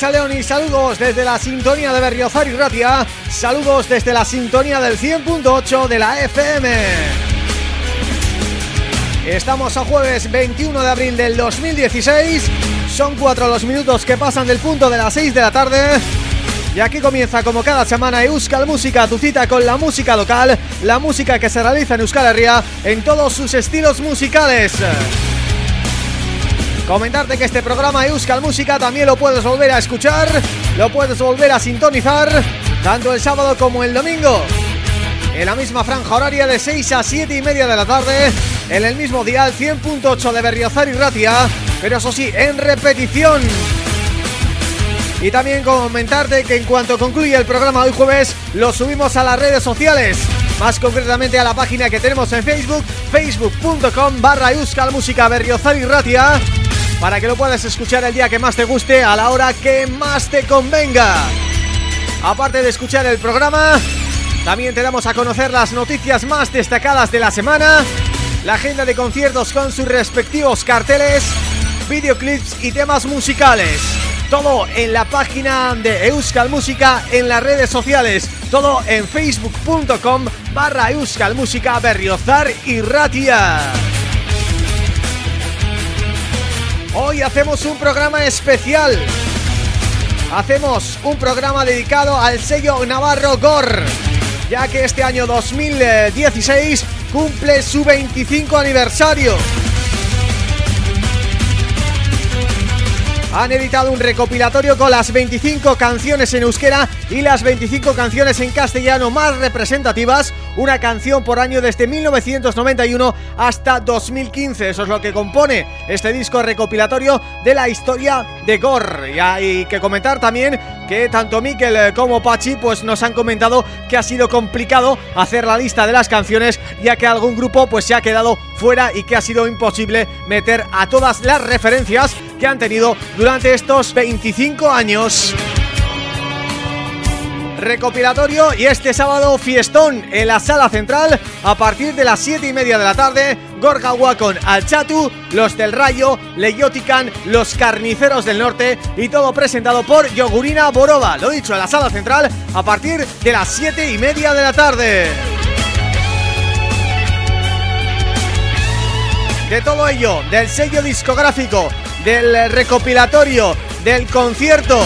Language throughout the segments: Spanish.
Racha León y saludos desde la sintonía de Berriozar y Ratia Saludos desde la sintonía del 100.8 de la FM Estamos a jueves 21 de abril del 2016 Son cuatro los minutos que pasan del punto de las 6 de la tarde Y aquí comienza como cada semana Euskal Música Tu cita con la música local La música que se realiza en Euskal Herria En todos sus estilos musicales Comentarte que este programa Euskal Música también lo puedes volver a escuchar, lo puedes volver a sintonizar, tanto el sábado como el domingo. En la misma franja horaria de 6 a 7 y media de la tarde, en el mismo dial 100.8 de Berriozar y Ratia, pero eso sí, en repetición. Y también comentarte que en cuanto concluya el programa hoy jueves, lo subimos a las redes sociales más concretamente a la página que tenemos en Facebook, facebook.com barra Euskal Música Berriozar y Ratia para que lo puedas escuchar el día que más te guste, a la hora que más te convenga. Aparte de escuchar el programa, también te damos a conocer las noticias más destacadas de la semana la agenda de conciertos con sus respectivos carteles, videoclips y temas musicales. Todo en la página de Euskal Música en las redes sociales. Todo en facebook.com barra Euskal Música Berriozar y Ratia. Hoy hacemos un programa especial. Hacemos un programa dedicado al sello Navarro GOR ya que este año 2016 cumple su 25 aniversario. Han editado un recopilatorio con las 25 canciones en euskera y las 25 canciones en castellano más representativas, una canción por año desde 1991 hasta 2015. Eso es lo que compone este disco recopilatorio de la historia de Gore. Y hay que comentar también que tanto Mikel como Pachi pues nos han comentado que ha sido complicado hacer la lista de las canciones ya que algún grupo pues se ha quedado fuera y que ha sido imposible meter a todas las referencias que han tenido durante estos 25 años. Recopilatorio y este sábado fiestón en la sala central a partir de las 7 y media de la tarde Gorgawa con Alchatu, Los del Rayo, Leyotican, Los Carniceros del Norte y todo presentado por Yogurina Borova, lo dicho en la sala central a partir de las 7 y media de la tarde. De todo ello, del sello discográfico, del recopilatorio, del concierto.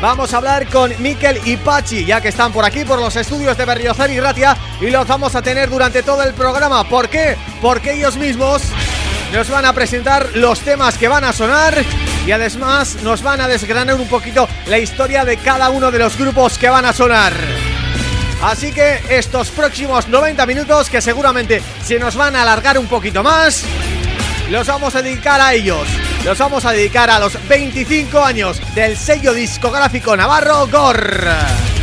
Vamos a hablar con Mikel y Pachi, ya que están por aquí, por los estudios de Berriozar y Ratia Y los vamos a tener durante todo el programa. ¿Por qué? Porque ellos mismos nos van a presentar los temas que van a sonar Y además nos van a desgranar un poquito la historia de cada uno de los grupos que van a sonar. Así que estos próximos 90 minutos que seguramente se nos van a alargar un poquito más Los vamos a dedicar a ellos los vamos a dedicar a los 25 años del sello discográfico Navarro GOR.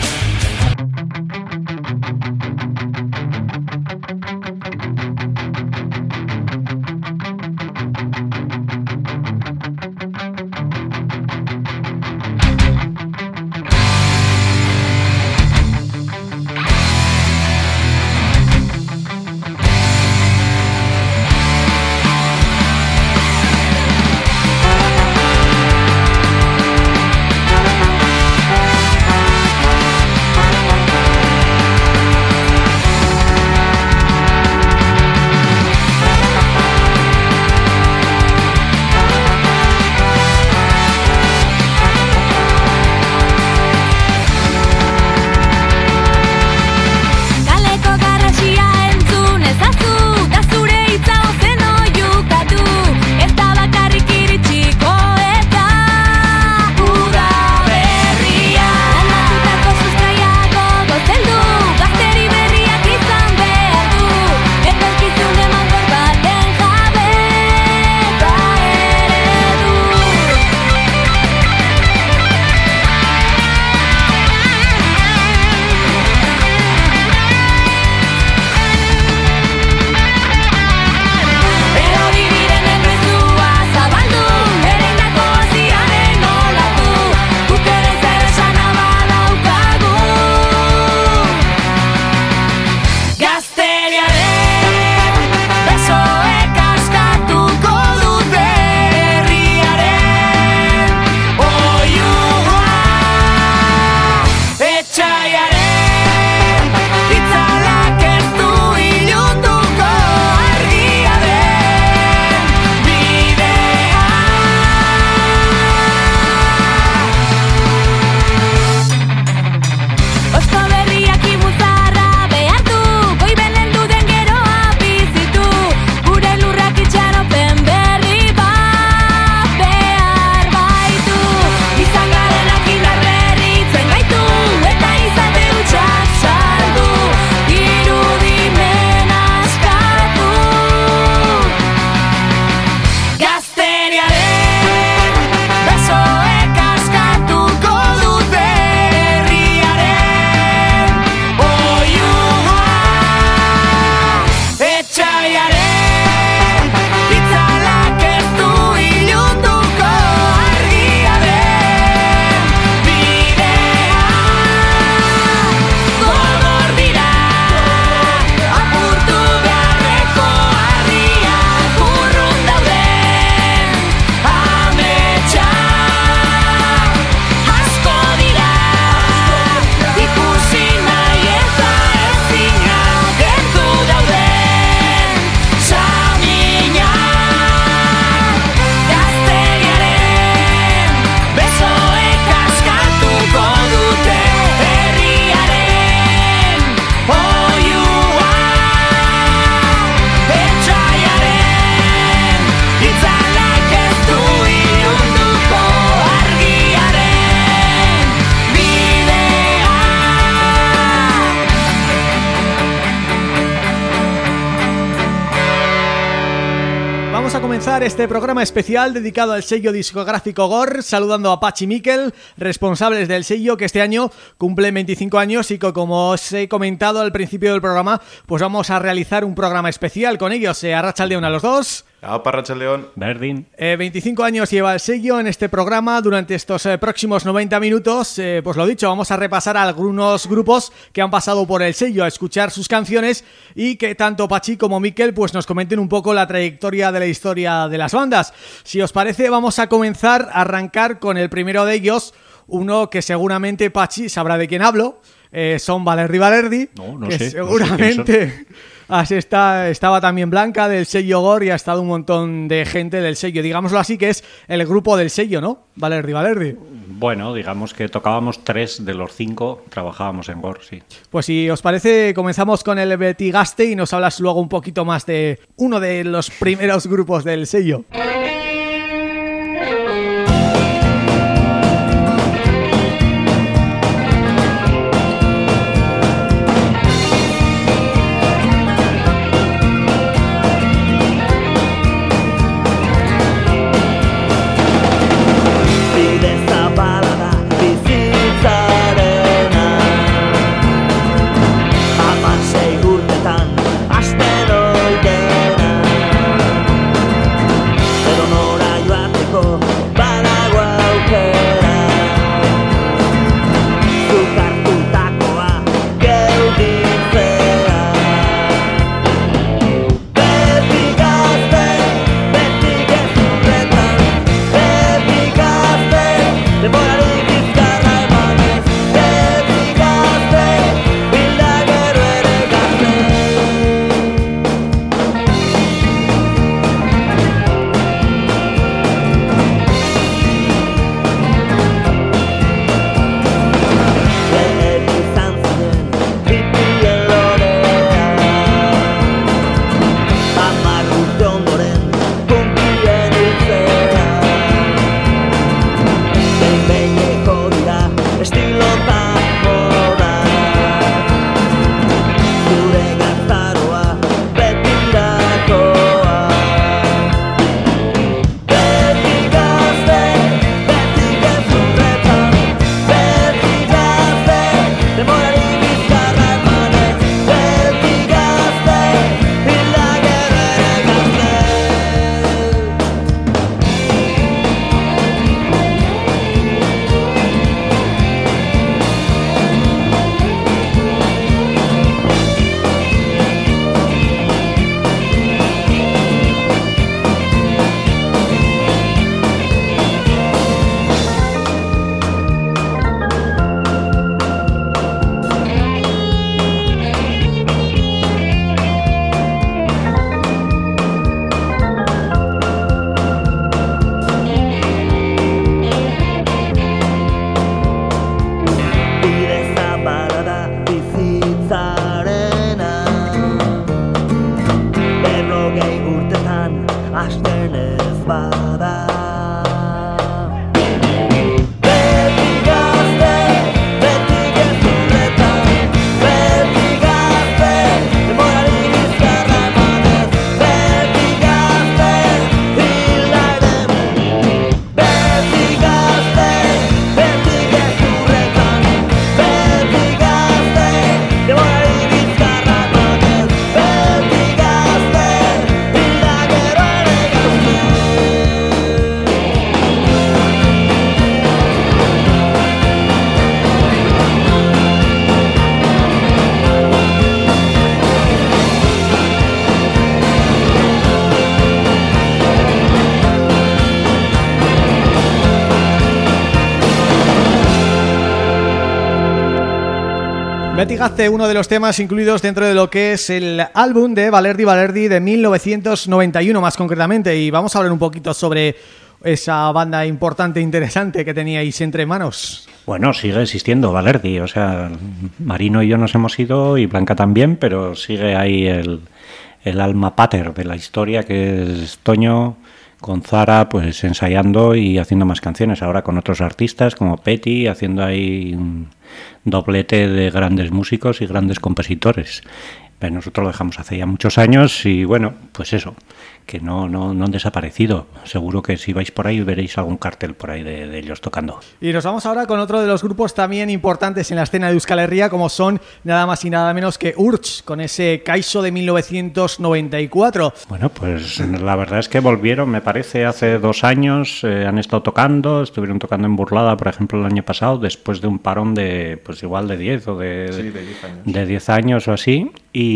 Este programa especial dedicado al sello discográfico GOR, saludando a Pachi Miquel, responsables del sello que este año cumple 25 años y que como os he comentado al principio del programa, pues vamos a realizar un programa especial con ellos, eh, a León a los dos. Racha León. Berdin. 25 años lleva el sello en este programa durante estos eh, próximos 90 minutos. Eh, pues lo dicho, vamos a repasar algunos grupos que han pasado por el sello, a escuchar sus canciones y que tanto Pachi como Miquel pues nos comenten un poco la trayectoria de la historia de las bandas. Si os parece, vamos a comenzar a arrancar con el primero de ellos, uno que seguramente Pachi sabrá de quién hablo. Eh, son Valerdi Valerdi, no, no que sé, seguramente... Así está, estaba también Blanca del sello Gore y ha estado un montón de gente del sello. Digámoslo así que es el grupo del sello, ¿no? Valerdi, Valerdi. Bueno, digamos que tocábamos tres de los cinco, trabajábamos en Gore, sí. Pues si os parece, comenzamos con el Betigaste y nos hablas luego un poquito más de uno de los primeros grupos del sello. Hace uno de los temas incluidos dentro de lo que es el álbum de Valerdi Valerdi de 1991 más concretamente y vamos a hablar un poquito sobre esa banda importante e interesante que teníais entre manos. Bueno, sigue existiendo Valerdi, o sea, Marino y yo nos hemos ido y Blanca también, pero sigue ahí el, el alma pater de la historia que es Toño con Zara pues ensayando y haciendo más canciones, ahora con otros artistas como Petty, haciendo ahí un doblete de grandes músicos y grandes compositores. Pero nosotros lo dejamos hace ya muchos años y bueno, pues eso, que no, no, no han desaparecido. Seguro que si vais por ahí veréis algún cartel por ahí de, ellos tocando. Y nos vamos ahora con otro de los grupos también importantes en la escena de Euskal Herria, como son nada más y nada menos que Urch, con ese Kaiso de 1994. Bueno, pues la verdad es que volvieron, me parece, hace dos años, eh, han estado tocando, estuvieron tocando en Burlada, por ejemplo, el año pasado, después de un parón de, pues igual de 10 o de, sí, de 10 años. De 10 años o así, y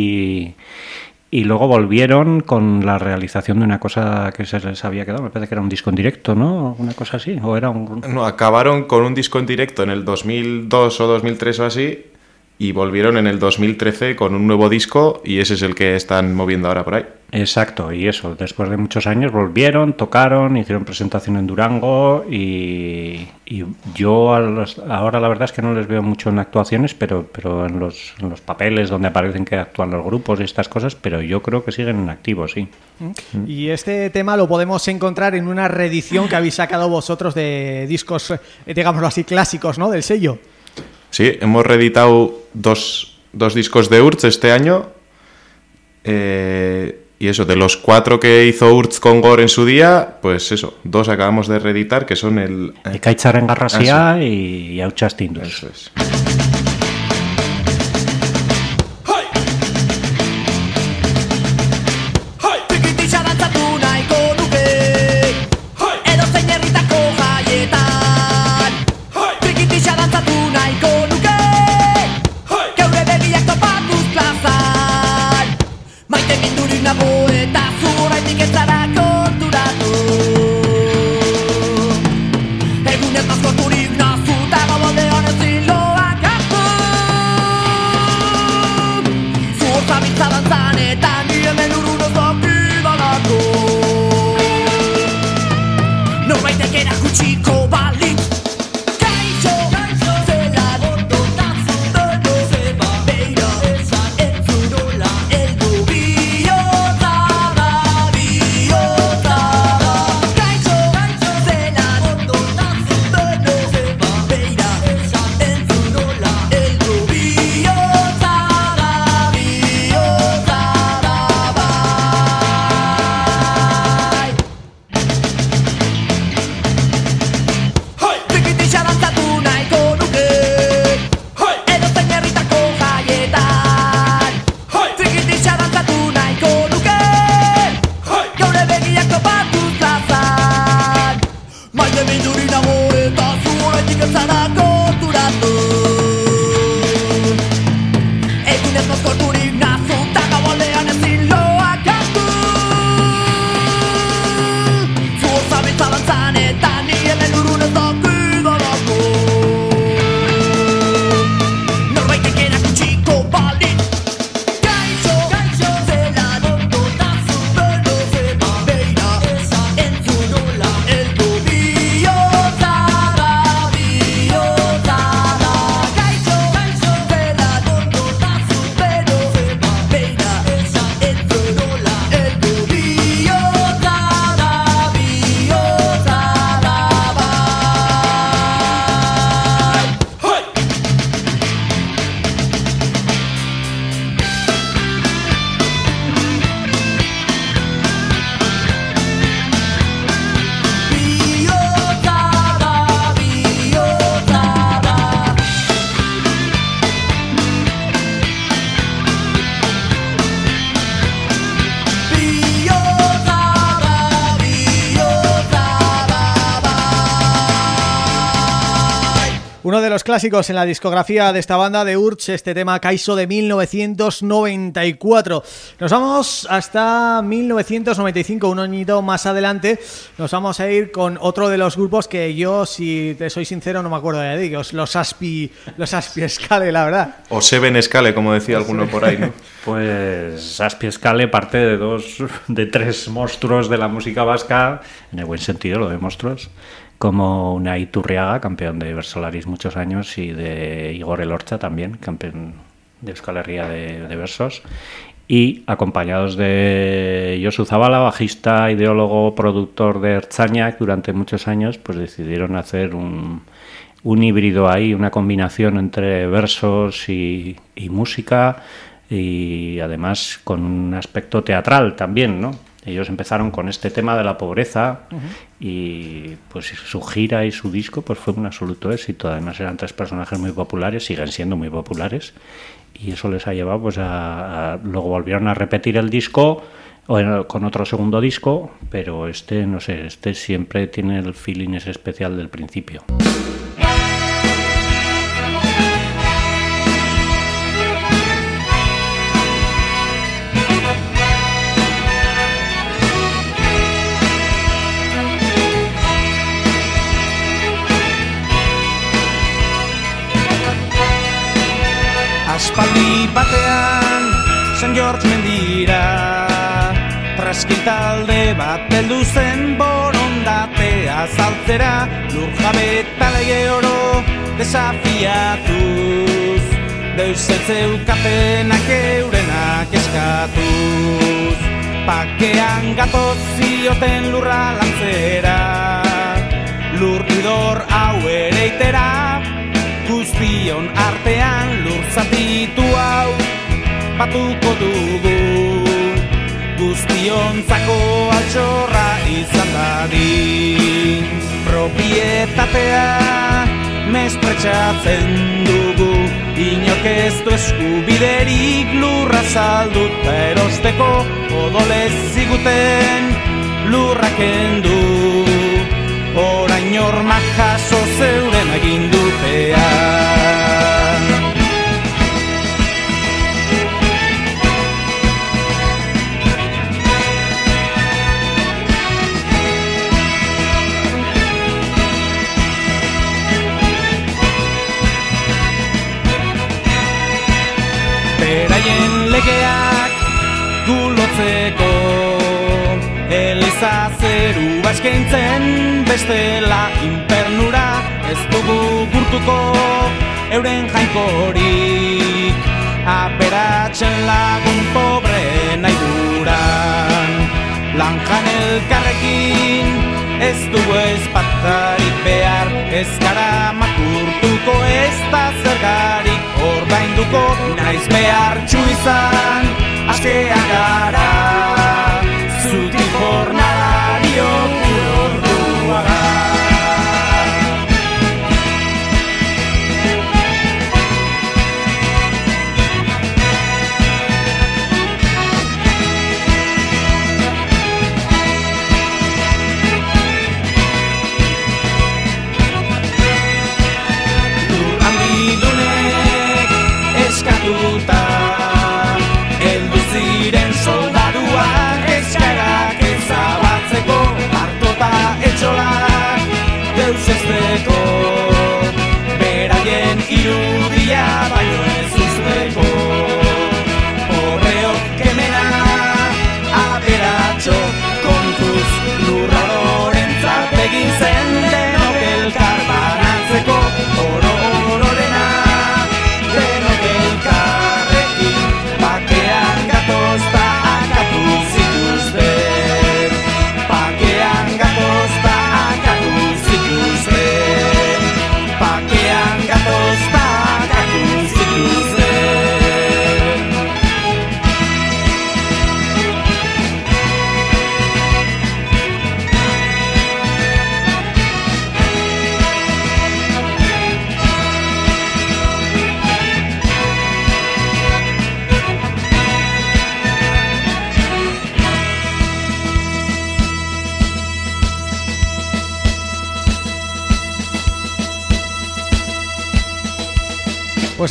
y luego volvieron con la realización de una cosa que se les había quedado, me parece que era un disco en directo, ¿no? Una cosa así, o era un... No, acabaron con un disco en directo en el 2002 o 2003 o así, y volvieron en el 2013 con un nuevo disco y ese es el que están moviendo ahora por ahí. Exacto, y eso, después de muchos años volvieron, tocaron, hicieron presentación en Durango y, yo ahora la verdad es que no les veo mucho en actuaciones, pero, pero en, los, en los papeles donde aparecen que actúan los grupos y estas cosas, pero yo creo que siguen en activo, sí. Mm. Y este tema lo podemos encontrar en una reedición que habéis sacado vosotros de discos, eh, digámoslo así, clásicos, ¿no?, del sello. Sí, hemos reeditado dos, dos discos de Urts este año. Eh, y eso, de los cuatro que hizo Urts con Gore en su día, pues eso, dos acabamos de reeditar, que son el... Eh, en Garrasia y Auchas Eso es. Clásicos en la discografía de esta banda de Urch, este tema Kaiso de 1994. Nos vamos hasta 1995, un añito más adelante, nos vamos a ir con otro de los grupos que yo, si te soy sincero, no me acuerdo de ellos, los Aspi, los Aspi Scale, la verdad. O Seven Scale, como decía alguno por ahí, ¿no? Pues Aspi Scale parte de dos, de tres monstruos de la música vasca, en el buen sentido lo de monstruos, como una Iturriaga, campeón de Versolaris muchos años, y de Igor Elorcha también, campeón de Euskal de, versos, y acompañados de Josu Zabala, bajista, ideólogo, productor de Erzañak durante muchos años, pues decidieron hacer un, un híbrido ahí, una combinación entre versos y, y música, y además con un aspecto teatral también, ¿no? Ellos empezaron con este tema de la pobreza y pues su gira y su disco pues fue un absoluto éxito. Además eran tres personajes muy populares, siguen siendo muy populares y eso les ha llevado pues a, luego volvieron a repetir el disco con otro segundo disco, pero este no sé, este siempre tiene el feeling ese especial del principio. Aspaldi batean, San George mendira. Traskin talde bat beldu zen borondatea zaltzera Lur jabe talege oro desafiatuz. Deus etzeu kapenak eurenak eskatuz. Pakean gatoz zioten lurra lantzera. Lur idor hau ere itera guztion artean lur zatitu hau batuko dugu. Guztion zako altxorra izan dadin. Propietatea mespretxatzen dugu. Inok ez du eskubiderik lurra zalduta erosteko odolez ziguten lurraken du orain ormak jaso zeuren agindupea baskentzen bestela inpernura Ez dugu gurtuko euren jainkorik. Aperatzen lagun pobre nahi duran Lanjan elkarrekin ez dugu ez patarik behar Ez gara makurtuko ez da zergarik ordainduko Naiz behar txuizan askea gara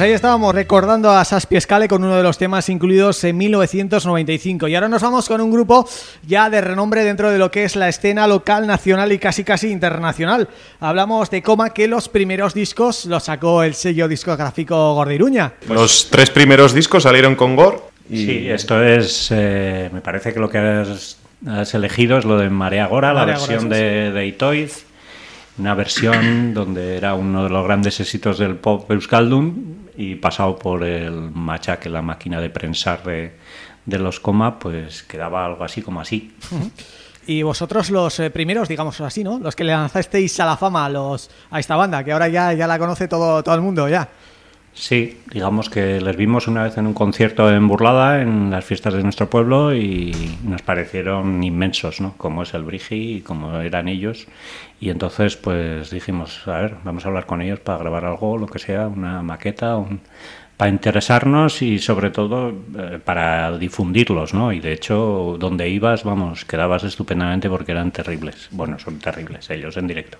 ahí estábamos recordando a Saspi Escale con uno de los temas incluidos en 1995 y ahora nos vamos con un grupo ya de renombre dentro de lo que es la escena local, nacional y casi casi internacional. Hablamos de Coma que los primeros discos los sacó el sello discográfico Gordiruña. Los tres primeros discos salieron con Gore. Y Sí, esto es, eh, me parece que lo que has, has elegido es lo de Marea Gora, la Gora, versión de, de Itoiz, una versión donde era uno de los grandes éxitos del pop euskaldun y pasado por el machaque, la máquina de prensar de, de los coma, pues quedaba algo así como así. Y vosotros los eh, primeros, digamos así, ¿no? Los que le lanzasteis a la fama a los a esta banda, que ahora ya, ya la conoce todo, todo el mundo ya. Sí, digamos que les vimos una vez en un concierto en Burlada, en las fiestas de nuestro pueblo, y nos parecieron inmensos, ¿no? Como es el Brigi y como eran ellos. Y entonces, pues dijimos, a ver, vamos a hablar con ellos para grabar algo, lo que sea, una maqueta, un- para interesarnos y sobre todo eh, para difundirlos, ¿no? Y de hecho, donde ibas, vamos, quedabas estupendamente porque eran terribles. Bueno, son terribles ellos en directo.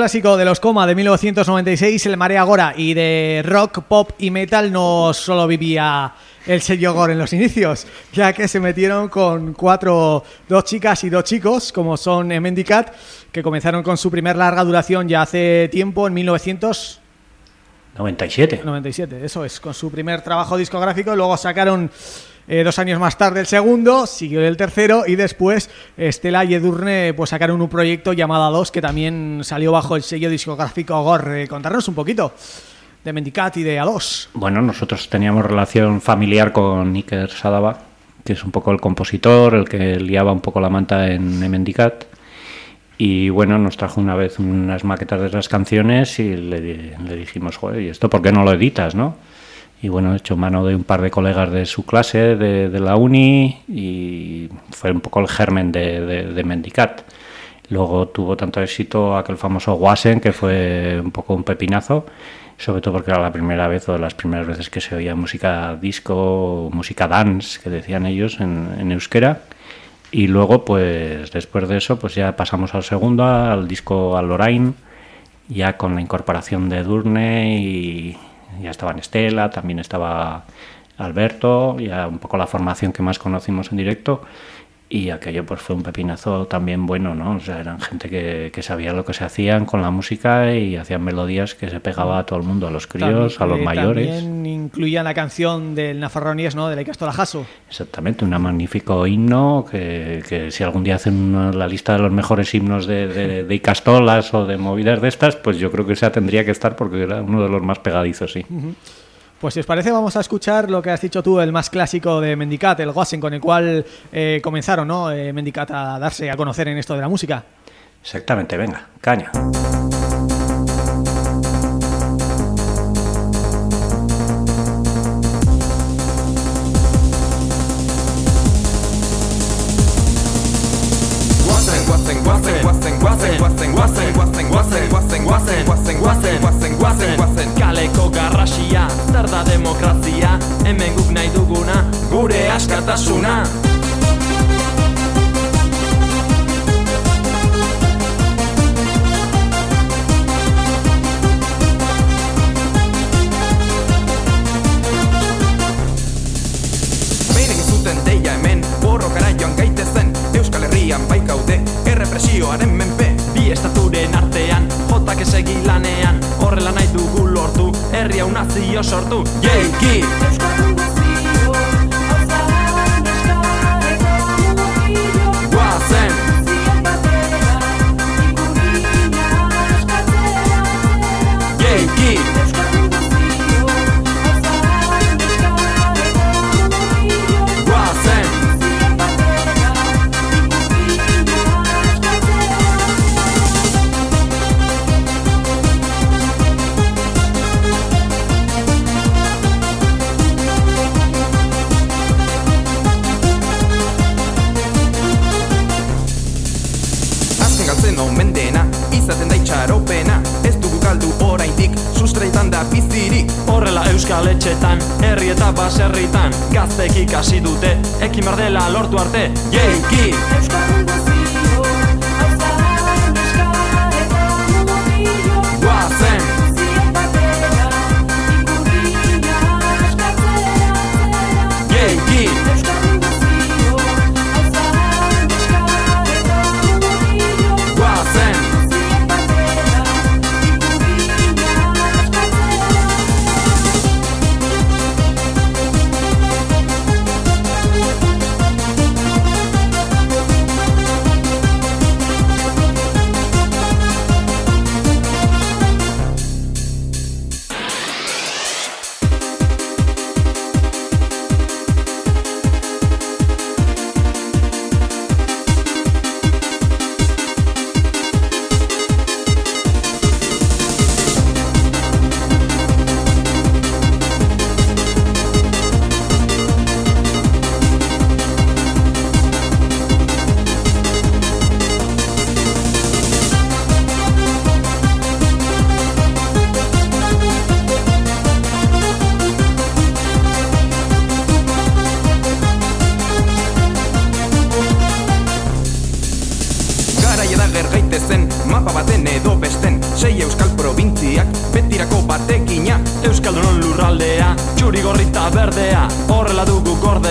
Clásico de los Coma de 1996, el Marea Gora y de rock, pop y metal no solo vivía el sello Gore en los inicios, ya que se metieron con cuatro, dos chicas y dos chicos, como son Mendicat, que comenzaron con su primer larga duración ya hace tiempo, en 1900 97. 97, eso es, con su primer trabajo discográfico, luego sacaron eh, dos años más tarde el segundo, siguió el tercero y después Estela y Edurne pues sacaron un proyecto llamado 2 que también salió bajo el sello discográfico Gore. Eh, contarnos un poquito de Mendicat y de A2. Bueno, nosotros teníamos relación familiar con Iker Sadaba, que es un poco el compositor, el que liaba un poco la manta en Emendicat. Y bueno, nos trajo una vez unas maquetas de las canciones y le, le dijimos, joder, ¿y esto por qué no lo editas, no? Y bueno, he hecho mano de un par de colegas de su clase, de, de la uni, y fue un poco el germen de, de, de Mendicat. Luego tuvo tanto éxito aquel famoso Wasen, que fue un poco un pepinazo, sobre todo porque era la primera vez o de las primeras veces que se oía música disco, música dance, que decían ellos en, en euskera. Y luego, pues después de eso, pues ya pasamos al segundo, al disco Al ya con la incorporación de Durne y ya estaba en Estela, también estaba Alberto y a un poco la formación que más conocimos en directo y aquello pues fue un pepinazo también bueno, ¿no? O sea, eran gente que, que sabía lo que se hacían con la música y hacían melodías que se pegaba a todo el mundo, a los críos, También- a los mayores. También incluían la canción del Nafarroníes, ¿no? De la Castola Jasso. Exactamente, un magnífico himno que, que si algún día hacen una- la lista de los mejores himnos de, de, de Icastolas o de movidas de estas, pues yo creo que esa tendría que estar porque era uno de los más pegadizos, sí. Pues si os parece vamos a escuchar lo que has dicho tú, el más clásico de Mendicat, el Gossen, con el cual eh, comenzaron, ¿no? Eh, Mendicat a darse a conocer en esto de la música. Exactamente, venga, caña.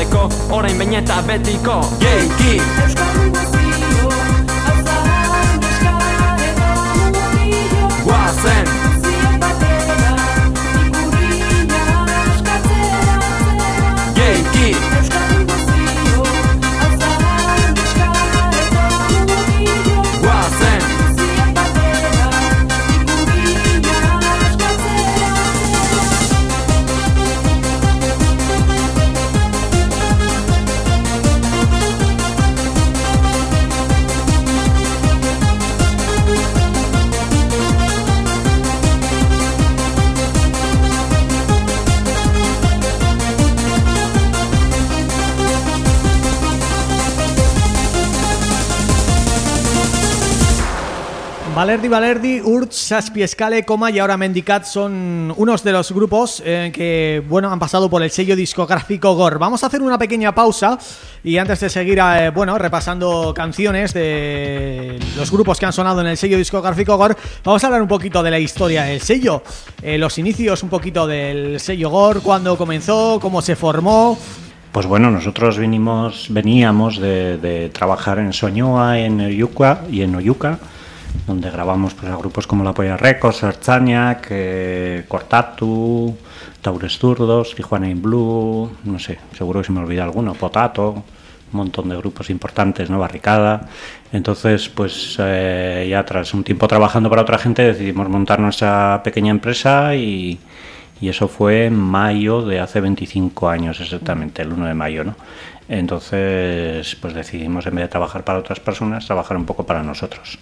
egiteko, orain bain eta betiko. Yeah. Valerdi Valerdi, Urts, Saspiescale, Coma y ahora Mendicat son unos de los grupos eh, que bueno han pasado por el sello discográfico GOR. Vamos a hacer una pequeña pausa y antes de seguir eh, bueno repasando canciones de los grupos que han sonado en el sello discográfico GOR, vamos a hablar un poquito de la historia del sello, eh, los inicios un poquito del sello GOR, cuándo comenzó, cómo se formó... Pues bueno, nosotros vinimos, veníamos de, de trabajar en Soñoa, en Oyuca y en Oyuca, donde grabamos pues, a grupos como La Polla Records, Archaniac, eh, Cortatu, Taures Zurdos, Tijuana in Blue, no sé, seguro que se me olvida alguno, Potato, un montón de grupos importantes, ¿no? Barricada. Entonces, pues eh, ya tras un tiempo trabajando para otra gente decidimos montar nuestra pequeña empresa y, y eso fue en mayo de hace 25 años exactamente, el 1 de mayo, ¿no? Entonces, pues decidimos en vez de trabajar para otras personas, trabajar un poco para nosotros.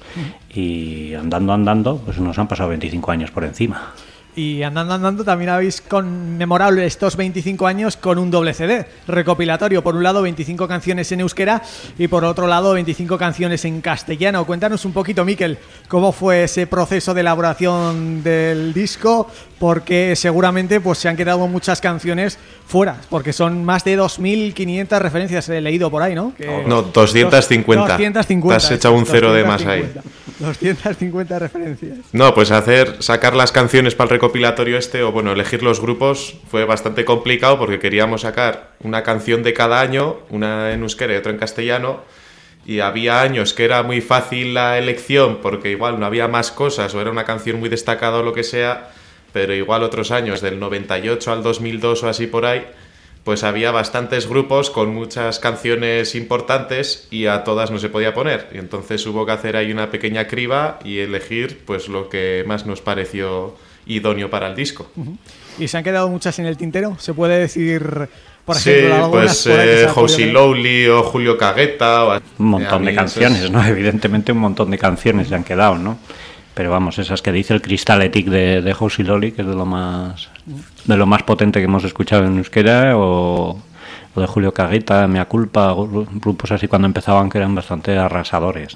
Y andando, andando, pues nos han pasado 25 años por encima. Y andando, andando, también habéis conmemorado estos 25 años con un doble CD recopilatorio. Por un lado, 25 canciones en euskera y por otro lado, 25 canciones en castellano. Cuéntanos un poquito, Miquel, cómo fue ese proceso de elaboración del disco, porque seguramente pues se han quedado muchas canciones fuera, porque son más de 2.500 referencias, he leído por ahí, ¿no? Que- No, 250. 250. Te has echado un cero de más ahí. 250 referencias. No, pues hacer, sacar las canciones para el recopilatorio este, o bueno, elegir los grupos fue bastante complicado porque queríamos sacar una canción de cada año, una en euskera y otra en castellano, y había años que era muy fácil la elección porque igual no había más cosas o era una canción muy destacada o lo que sea, pero igual otros años, del 98 al 2002 o así por ahí, pues había bastantes grupos con muchas canciones importantes y a todas no se podía poner. Y entonces hubo que hacer ahí una pequeña criba y elegir pues lo que más nos pareció idóneo para el disco. ¿Y se han quedado muchas en el tintero? ¿Se puede decir, por sí, ejemplo, algunas pues eh, Josie? Lowly o Julio Cagueta. O, Un montón de mí canciones, esos- ¿no? Evidentemente un montón de canciones se han quedado, ¿no? Pero vamos, esas que dice el Crystaletic de, de y Loli, que es de lo más de lo más potente que hemos escuchado en euskera, o, o de Julio Cagueta, Mea Culpa, gru- grupos así cuando empezaban que eran bastante arrasadores.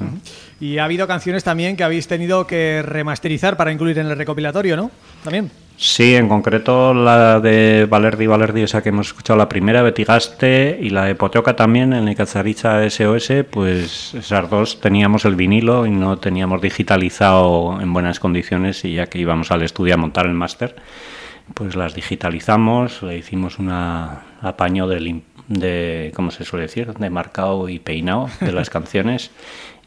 Y ha habido canciones también que habéis tenido que remasterizar para incluir en el recopilatorio, ¿no? También. Sí, en concreto la de Valerdi Valerdi, esa que hemos escuchado la primera, Betigaste, y la de Potoca también, en Ikatzaricha SOS, pues esas dos teníamos el vinilo y no teníamos digitalizado en buenas condiciones y ya que íbamos al estudio a montar el máster, pues las digitalizamos, le hicimos una apaño de, de, ¿cómo se suele decir?, de marcado y peinado de las canciones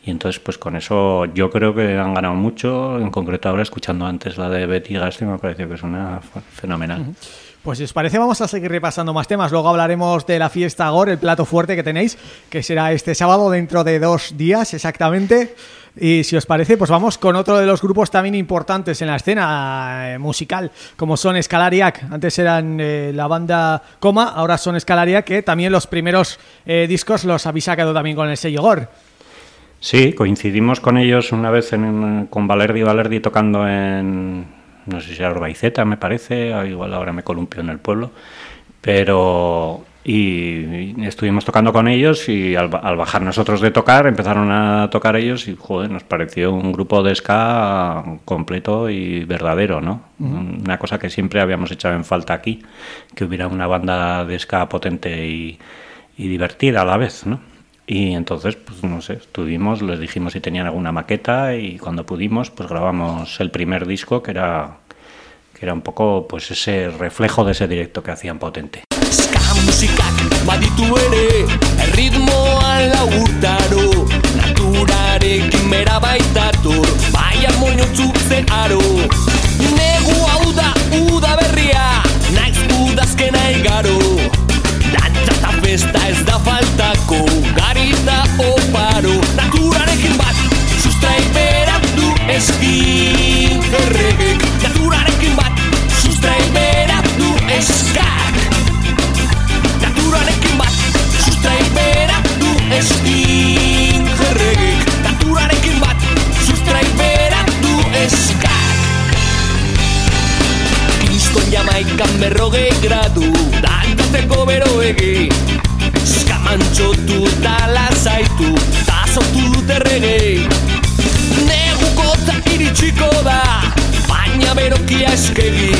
y entonces, pues con eso yo creo que han ganado mucho. En concreto, ahora escuchando antes la de Betty Gasti, me pareció que suena fenomenal. Pues si os parece vamos a seguir repasando más temas. Luego hablaremos de la fiesta GOR, el plato fuerte que tenéis, que será este sábado dentro de dos días exactamente. Y si os parece, pues vamos con otro de los grupos también importantes en la escena eh, musical, como son Escalariac. Antes eran eh, la banda Coma, ahora son Escalariac, que también los primeros eh, discos los habéis sacado también con el sello GOR. Sí, coincidimos con ellos una vez en, con Valerdi Valerdi tocando en, no sé si era Urbaiceta, me parece, igual ahora me columpio en el pueblo, pero y, estuvimos tocando con ellos y al bajar nosotros de tocar empezaron a tocar ellos y joder, nos pareció un grupo de ska completo y verdadero, ¿no? Una cosa que siempre habíamos echado en falta aquí, que hubiera una banda de ska potente y, y divertida a la vez, ¿no? Y entonces, pues no sé, estuvimos, les dijimos si tenían alguna maqueta y cuando pudimos, pues grabamos el primer disco que era que era un poco pues ese reflejo de ese directo que hacían potente. Kan berrogei gradu Da aldatzeko bero egi Skamantxotu da lazaitu Da sortu dut erregei Neguko ta iritsiko da Baina berokia eskegi.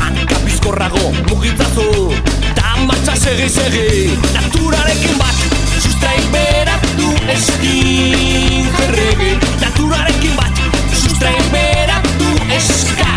Hankapizkorrago mugitzazu Ta martxa segi segi. Naturarekin bat Sustraik beratu eskin Errege Naturarekin bat Sustraik beratu eskin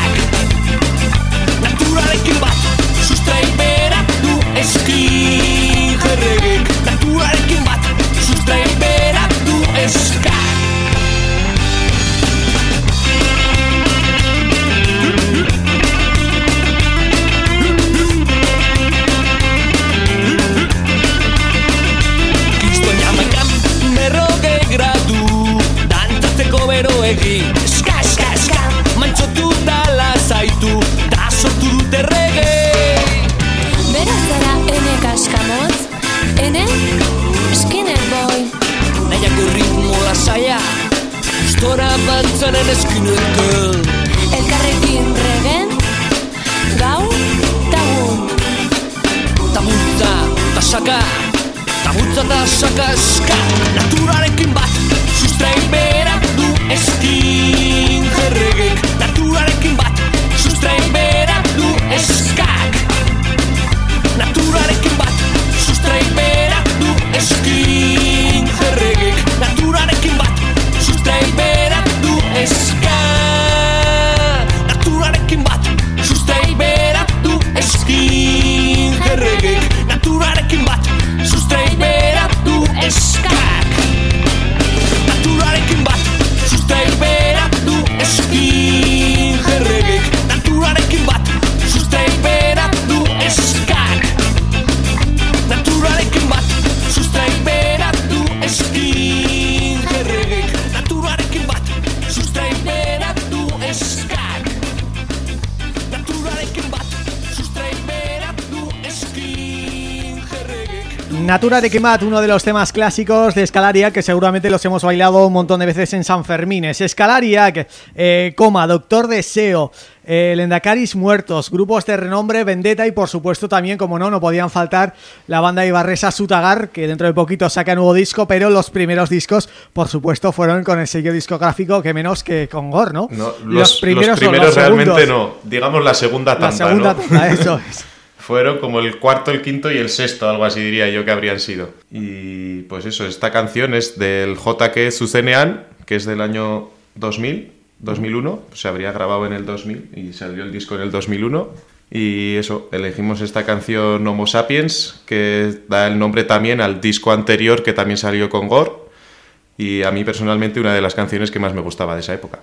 Eskinel girl Elkarrekin regen, gau, tagun. Tabutza, tasaka Tabutza, tasaka, eska Naturarekin bat Sustrai bera du eskin Jerregek Naturarekin bat Jerregek Naturarekin bat, uno de los temas clásicos de Escalaria que seguramente los hemos bailado un montón de veces en San Fermines. Escalaria, eh, coma, Doctor Deseo, eh, Lendacaris Muertos, grupos de renombre, Vendetta y por supuesto también, como no, no podían faltar la banda ibarresa Sutagar, que dentro de poquito saca nuevo disco, pero los primeros discos, por supuesto, fueron con el sello discográfico que menos que con Gor, ¿no? No, los, primeros, o primeros los realmente segundos. no. Digamos la segunda tanda, La segunda ¿no? tanda, eso es. Fueron como el cuarto, el quinto y el sexto, algo así diría yo que habrían sido. Y pues eso, esta canción es del JK Zuzenean, que es del año 2000, 2001, se habría grabado en el 2000 y salió el disco en el 2001. Y eso, elegimos esta canción Homo Sapiens, que da el nombre también al disco anterior que también salió con Gore. Y a mí personalmente una de las canciones que más me gustaba de esa época.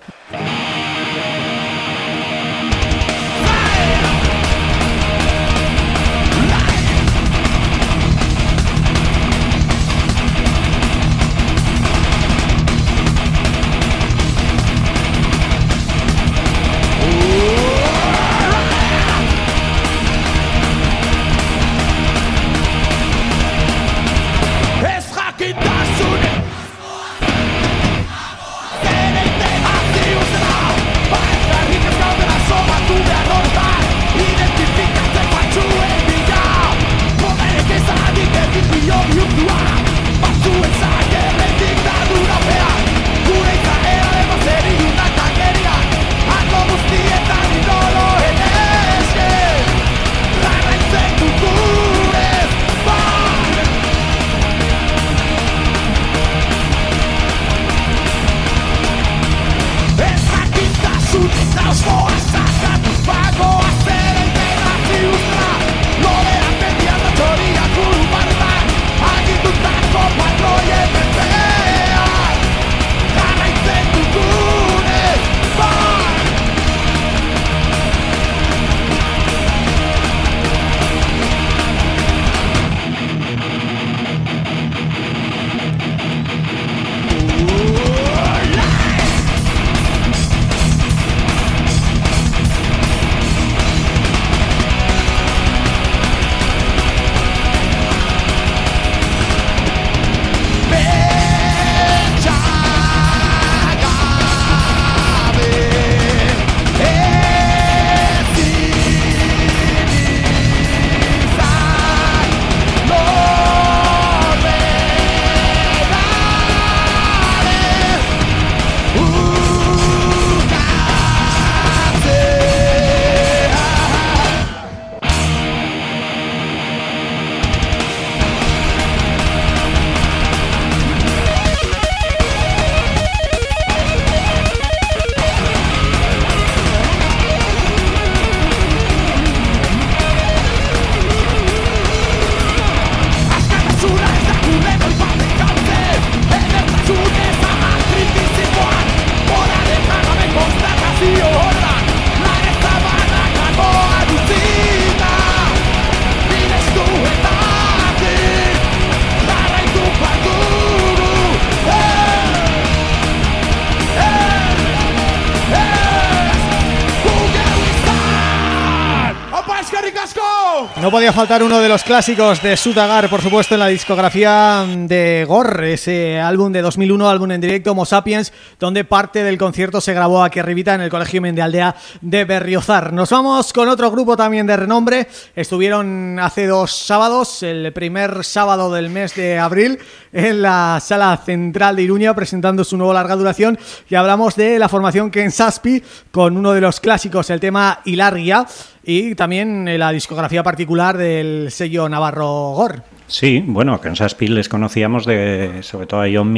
Faltar uno de los clásicos de Sutagar, por supuesto, en la discografía de Gore, ese álbum de 2001, álbum en directo, Homo Sapiens, donde parte del concierto se grabó aquí arribita en el Colegio Mendealdea de Berriozar. Nos vamos con otro grupo también de renombre, estuvieron hace dos sábados, el primer sábado del mes de abril, en la Sala Central de Iruña, presentando su nuevo larga duración, y hablamos de la formación Kensaspi, con uno de los clásicos, el tema Hilaria, y también eh, la discografía particular del sello Navarro Gor. Sí, bueno, Kansas Pil les conocíamos de, sobre todo a John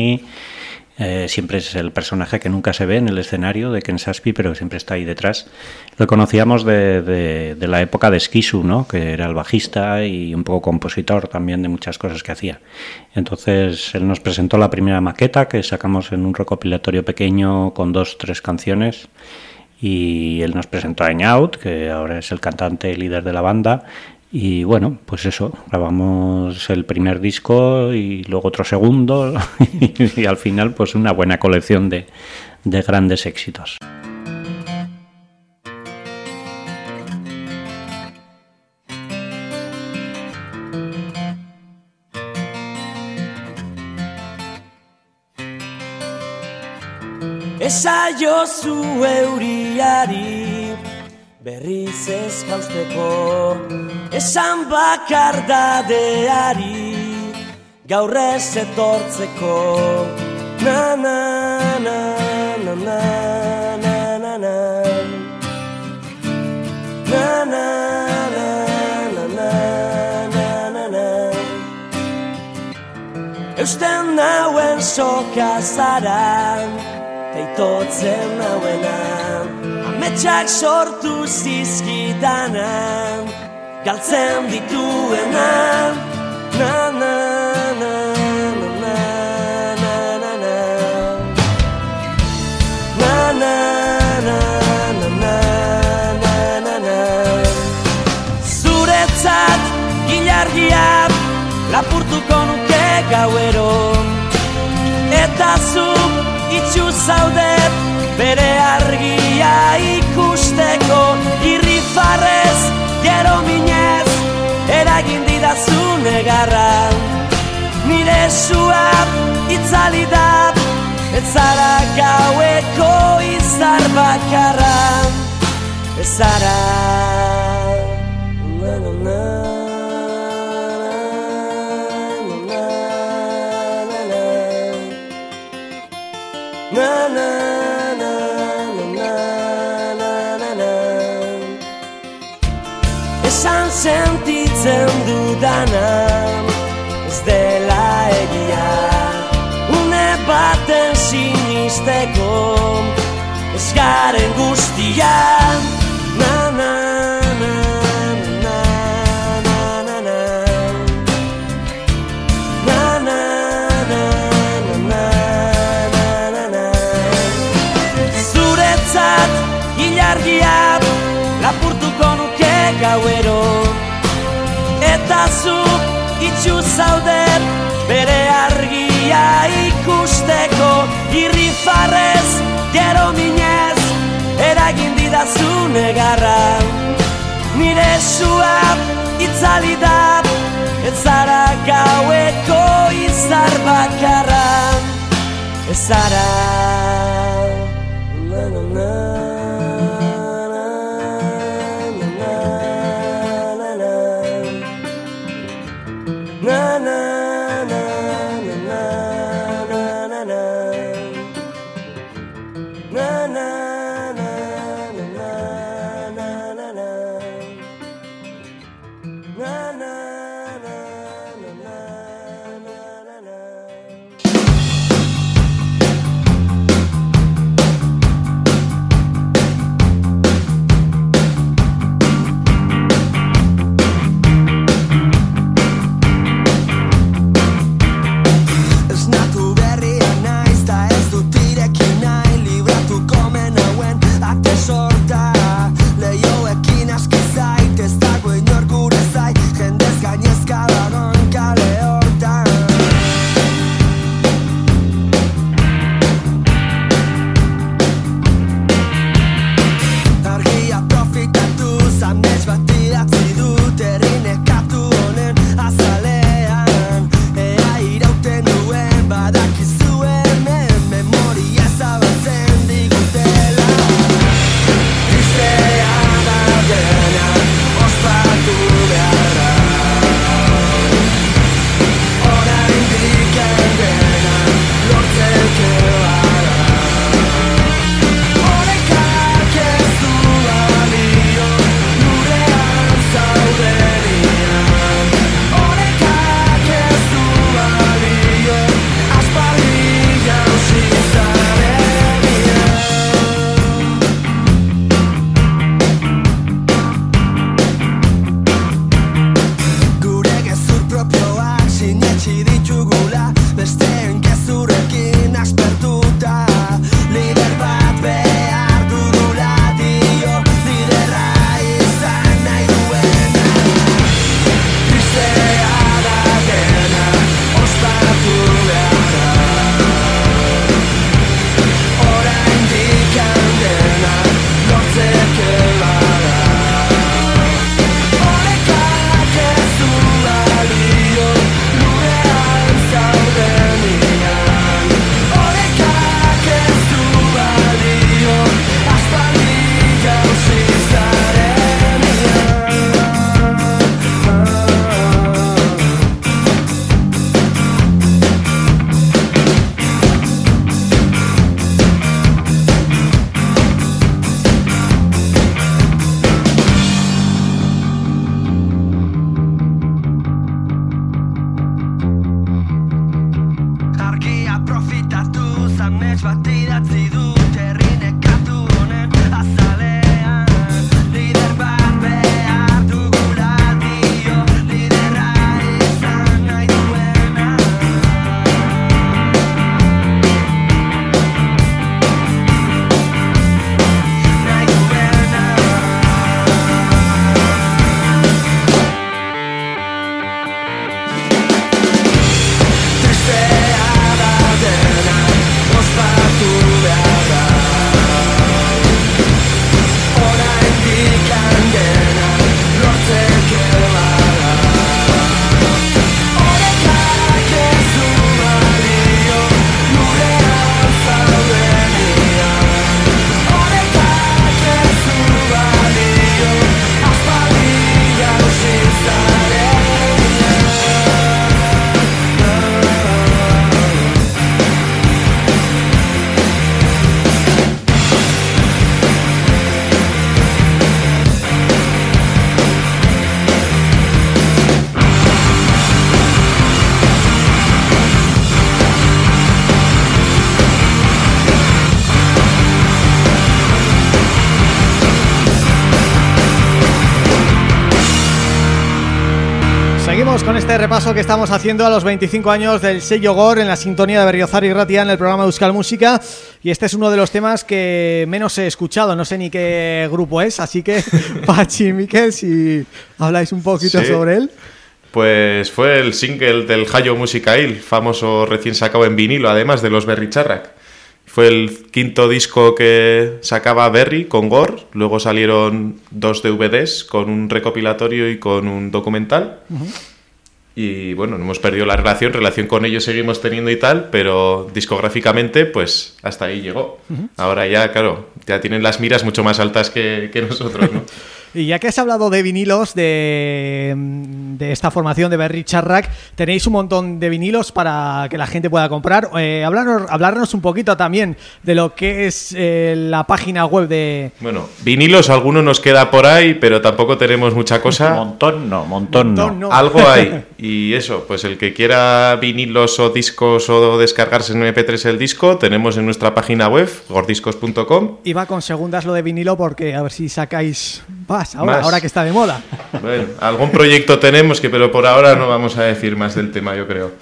eh, siempre es el personaje que nunca se ve en el escenario de Ken Saspi, pero siempre está ahí detrás. Lo conocíamos de, la época de Skisu, ¿no? que era el bajista y un poco compositor también de muchas cosas que hacía. Entonces él nos presentó la primera maqueta que sacamos en un recopilatorio pequeño con dos, tres canciones y él nos presentó a Out, que ahora es el cantante y líder de la banda. Y bueno, pues eso, grabamos el primer disco y luego otro segundo y, al final pues una buena colección de, de grandes éxitos. Esa jozu euriari berriz ez jausteko Esan bakardadeari gaur ez etortzeko na na Na na na na na na na na Eusten nauen soka zaran Teitotzen nauena Ametxak sortu zizkidana Galtzen dituena Na na na na na na na na Na na na na na na na Zuretzat gilargia Lapurtuko nuke gauero Eta zuk itxu zaudet bere argia ikusteko. Irri farrez, gero minez eragin didazu negarra. Nire sua itzali da ez zara gaueko izar bakarra. Ez zara dudana ez dela egia Une baten sinisteko ez garen guztian Na na na na na na na. Na na na na na na na na. Zuretzat hilargia lapurtuko nuke gauero Eta zuk itxu zaudet bere argia ikusteko Irri farrez, gero minez, eragin didazu negarra. Nire sua itzali da, ez zara gaueko izar bakarra Ez zara este repaso que estamos haciendo a los 25 años del sello Gore en la sintonía de Berriozar y Ratia en el programa de Euskal Música y este es uno de los temas que menos he escuchado, no sé ni qué grupo es, así que Pachi y Miquel, si habláis un poquito Sí. sobre él. Pues fue el single del Hayo Musicail, famoso recién sacado en vinilo, además de los Berry Charrac. Fue el quinto disco que sacaba Berry con Gore, luego salieron dos DVDs con un recopilatorio y con un documental. Y bueno, no hemos perdido la relación, relación con ellos seguimos teniendo y tal, pero discográficamente pues hasta ahí llegó. Ahora ya, claro, ya tienen las miras mucho más altas que, que nosotros, ¿no? Y ya que has hablado de vinilos de, de esta formación de Berry Charrac, tenéis un montón de vinilos para que la gente pueda comprar. Eh, hablarnos, hablarnos un poquito también de lo que es eh, la página web de... Bueno, vinilos alguno nos queda por ahí, pero tampoco tenemos mucha cosa. Montón no, montón, Montón no. no. Algo hay. Y eso, pues el que quiera vinilos o discos o descargarse en MP3 el disco, tenemos en nuestra página web, gordiscos.com. Iba con segundas lo de vinilo porque a ver si sacáis más ahora, Más. ahora que está de moda. Bueno, algún proyecto tenemos que, pero por ahora no vamos a decir más del tema, yo creo.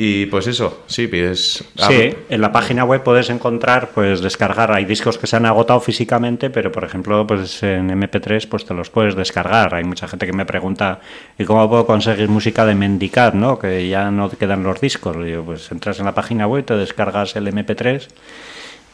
Y pues eso, sí, pues... Sí, en la página web puedes encontrar, pues descargar, hay discos que se han agotado físicamente, pero por ejemplo, pues en MP3 pues te los puedes descargar. Hay mucha gente que me pregunta, ¿y cómo puedo conseguir música de Mendicat, no? Que ya no quedan los discos. Digo, pues entras en la página web, te descargas el MP3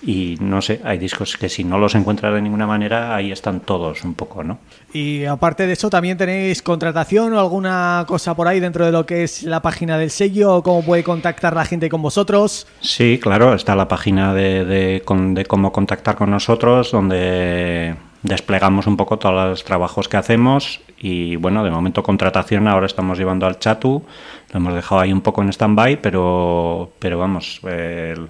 y no sé, hay discos que si no los encuentras de ninguna manera, ahí están todos un poco, ¿no? Y aparte de eso, ¿también tenéis contratación o alguna cosa por ahí dentro de lo que es la página del sello? ¿Cómo puede contactar la gente con vosotros? Sí, claro, está la página de, de, de cómo contactar con nosotros, donde desplegamos un poco todos los trabajos que hacemos y bueno, de momento contratación ahora estamos llevando al Chatu, lo hemos dejado ahí un poco en stand-by, pero, pero vamos, el-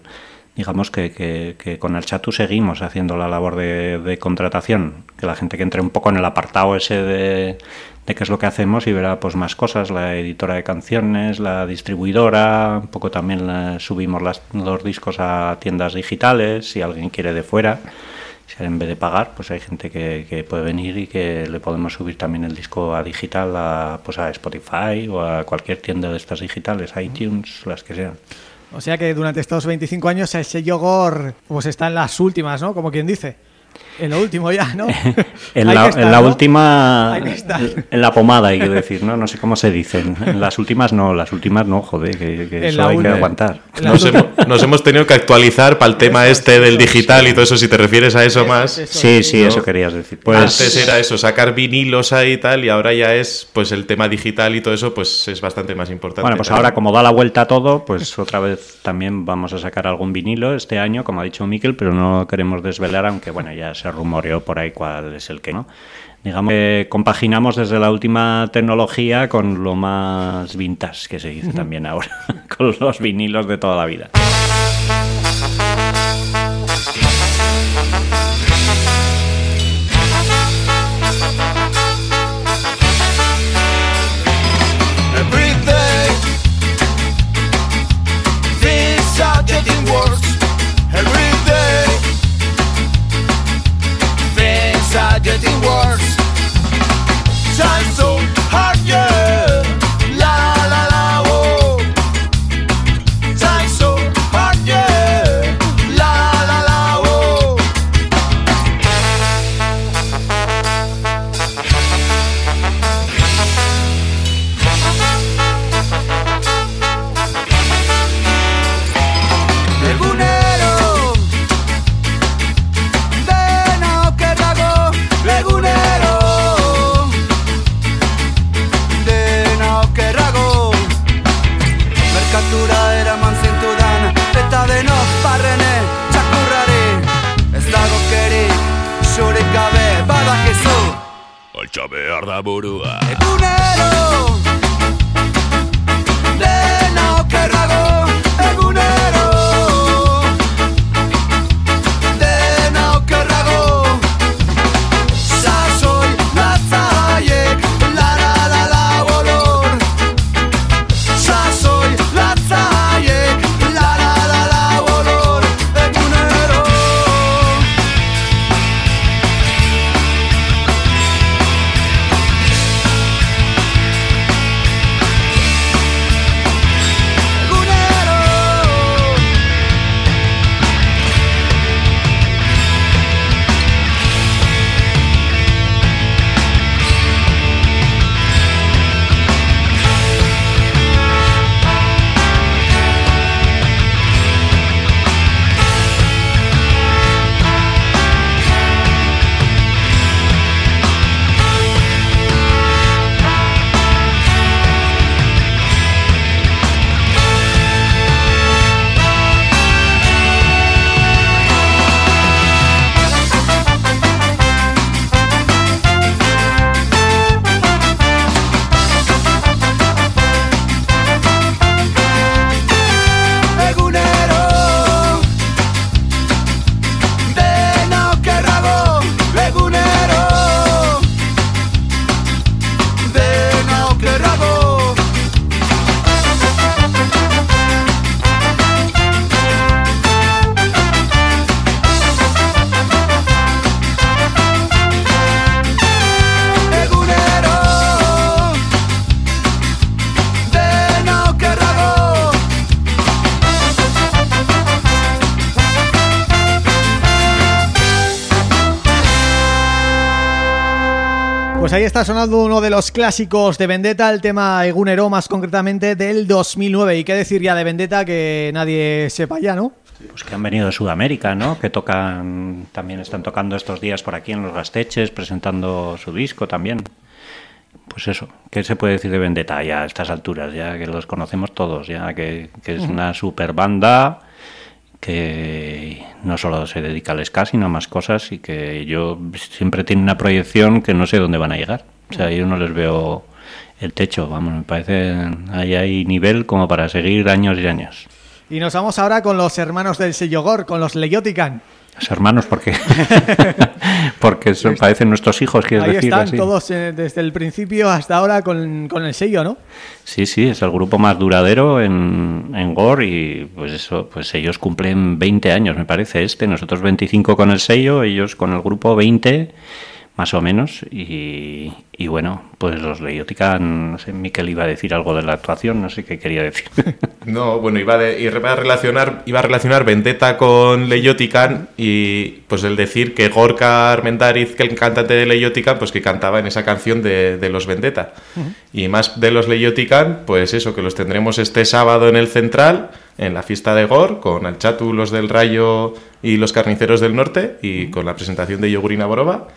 digamos que, que- que con el Chatu seguimos haciendo la labor de, de contratación, que la gente que entre un poco en el apartado ese de, de qué es lo que hacemos y verá pues más cosas, la editora de canciones, la distribuidora, un poco también la- subimos las- los discos a tiendas digitales, si alguien quiere de fuera, si en vez de pagar, pues hay gente que, que puede venir y que le podemos subir también el disco a digital, a, pues a Spotify o a cualquier tienda de estas digitales, iTunes, las que sean. O sea que durante estos 25 años el sello Gore pues está en las últimas, ¿no? Como quien dice. En lo último ya, ¿no? En la, que estar, en la ¿no? última, en la pomada hay que decir, ¿no? No sé cómo se dicen. En las últimas no, las últimas no, joder, que, eso hay que aguantar. Nos hemos, nos hemos tenido que actualizar para el tema este del digital y todo eso, si te refieres a eso más. eso, Sí, sí, ¿no? eso querías decir. Pues Antes era eso, sacar vinilos ahí y tal, y ahora ya es, pues el tema digital y todo eso, pues es bastante más importante. Bueno, pues ahora como da la vuelta a todo, pues otra vez también vamos a sacar algún vinilo este año, como ha dicho Miquel, pero no queremos desvelar, aunque bueno, ya se rumoreó por ahí cuál es el que no. Digamos que compaginamos desde la última tecnología con lo más vintage que se dice también ahora, con los vinilos de toda la vida. Está sonando uno de los clásicos de Vendetta, el tema Egunero, más concretamente del 2009. Y qué decir ya de Vendetta que nadie sepa ya, ¿no? Pues que han venido de Sudamérica, ¿no? Que tocan, también están tocando estos días por aquí en los Gasteches, presentando su disco también. Pues eso, ¿qué se puede decir de Vendetta ya a estas alturas? Ya que los conocemos todos, ya que, que es una super banda que no solo se dedica al ska, sino a más cosas y que yo siempre tiene una proyección que no sé dónde van a llegar. O sea, yo no les veo el techo, vamos, me parece ahí hay nivel como para seguir años y años. Y nos vamos ahora con los hermanos del sello Gore, con los Leyotican. Los hermanos, porque porque son, parecen nuestros hijos, quieres Ahí decir están así. todos eh, desde el principio hasta ahora con, con el sello, ¿no? Sí, sí, es el grupo más duradero en, en Gore y pues eso, pues ellos cumplen 20 años, me parece este, nosotros 25 con el sello, ellos con el grupo 20 más o menos y, y bueno, pues los Leiotica, no sé, Miquel iba a decir algo de la actuación, no sé qué quería decir. No, bueno, iba, de- iba a relacionar iba a relacionar Vendetta con Leyotican y pues el decir que Gorka Armendariz, que el cantante de Leyotican, pues que cantaba en esa canción de, de los Vendetta. Y más de los Leyotican, pues eso, que los tendremos este sábado en el Central, en la fiesta de Gor, con Alchatu, los del Rayo y los Carniceros del Norte, y con la presentación de Yogurina Boroba.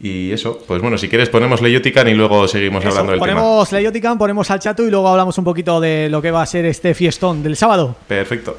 Y eso, pues bueno, si quieres ponemos Leyotican y luego seguimos Eso, hablando del tema. ponemos Leyotican, ponemos al chato y luego hablamos un poquito de lo que va a ser este fiestón del sábado. Perfecto.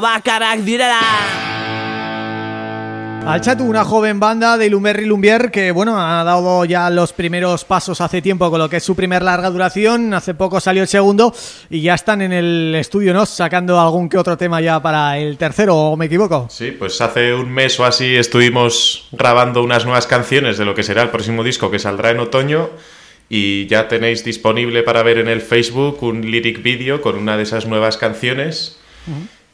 Bakarrak direla Alchatu, una joven banda de Lumerri Lumbier que, bueno, ha dado ya los primeros pasos hace tiempo con lo que es su primer larga duración. Hace poco salió el segundo y ya están en el estudio, ¿no? Sacando algún que otro tema ya para el tercero, ¿o me equivoco? Sí, pues hace un mes o así estuvimos grabando unas nuevas canciones de lo que será el próximo disco que saldrá en otoño y ya tenéis disponible para ver en el Facebook un lyric video con una de esas nuevas canciones.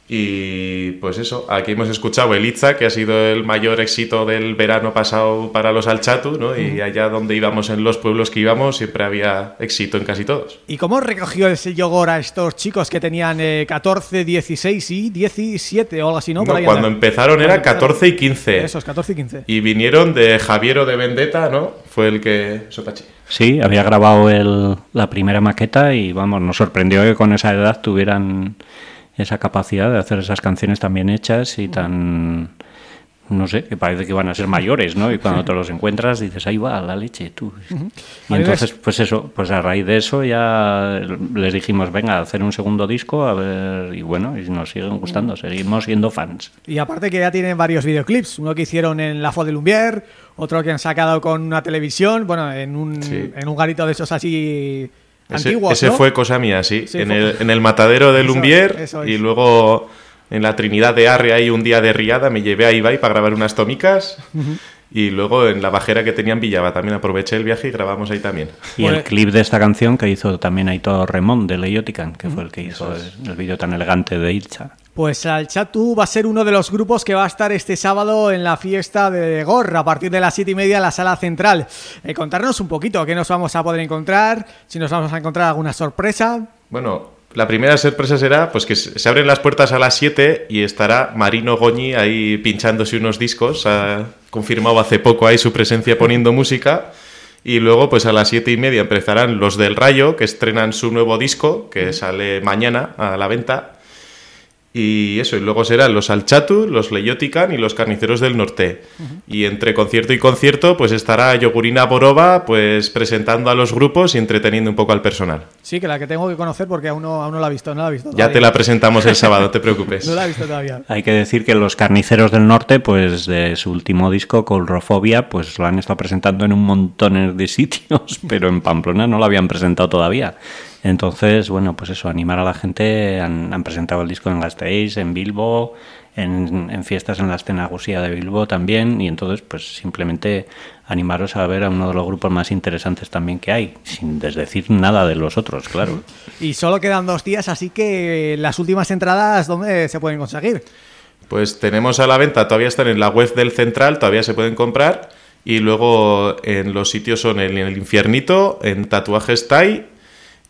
Y pues eso, aquí hemos escuchado el Itza, que ha sido el mayor éxito del verano pasado para los Alchatu, ¿no? Y allá donde íbamos, en los pueblos que íbamos, siempre había éxito en casi todos. ¿Y cómo recogió el sello Gora estos chicos que tenían eh, 14, 16 y 17 o algo así, no? No, cuando empezaron era 14 y 15. Esos, 14 y 15. Y vinieron de Javiero de Vendetta, ¿no? Fue el que... Sotachi. Sí, había grabado el, la primera maqueta y vamos, nos sorprendió que con esa edad tuvieran esa capacidad de hacer esas canciones tan bien hechas y tan no sé, que parece que van a ser mayores, ¿no? Y cuando te los encuentras dices, ahí va, la leche, tú. Y entonces, pues eso, pues a raíz de eso ya les dijimos, venga, a hacer un segundo disco, a ver, y bueno, y nos siguen gustando, seguimos siendo fans. Y aparte que ya tienen varios videoclips, uno que hicieron en la Fo de Lumbier, otro que han sacado con una televisión, bueno, en un, Sí. en un garito de esos así antiguos, ese ¿no? fue cosa mía, sí. Sí, en, el, en el matadero de Eso- Lumbier eso es. y luego en la Trinidad de Arre ahí un día de riada me llevé a Ibai para grabar unas tomicas y luego en la bajera que tenía en Villaba también aproveché el viaje y grabamos ahí también. Y el clip de esta canción que hizo también Aitor Remón de Leiotican, que fue el que hizo el, el vídeo tan elegante de Ilcha. Pues Alchatu va a ser uno de los grupos que va a estar este sábado en la fiesta de Gor a partir de las siete y media en la sala central. Eh, contarnos un poquito qué nos vamos a poder encontrar, si nos vamos a encontrar alguna sorpresa. Bueno, la primera sorpresa será pues que se abren las puertas a las 7 y estará Marino Goñi ahí pinchándose unos discos. Ha confirmado hace poco ahí su presencia poniendo música. Y luego, pues a las siete y media empezarán los del Rayo, que estrenan su nuevo disco, que sale mañana a la venta. Y eso, y luego serán los Alchatu, los Leyotican y los Carniceros del Norte. Y entre concierto y concierto, pues estará Yogurina Borova, pues presentando a los grupos y entreteniendo un poco al personal. Sí, que la que tengo que conocer porque aún no, aún no la he visto, no la he visto. Ya te la presentamos el sábado, no te preocupes. No la he visto todavía. Hay que decir que los Carniceros del Norte, pues de su último disco, Colrofobia, pues lo han estado presentando en un montón de sitios, pero en Pamplona no lo habían presentado todavía. Entonces, bueno, pues eso, animar a la gente. Han, han presentado el disco en Gasteiz, en Bilbo, en, en fiestas en la escena Gusía de Bilbo también. Y entonces, pues simplemente animaros a ver a uno de los grupos más interesantes también que hay, sin desdecir nada de los otros, claro. Y solo quedan dos días, así que las últimas entradas, ¿dónde se pueden conseguir? Pues tenemos a la venta, todavía están en la web del Central, todavía se pueden comprar. Y luego en los sitios son en el Infiernito, en Tatuajes Tai,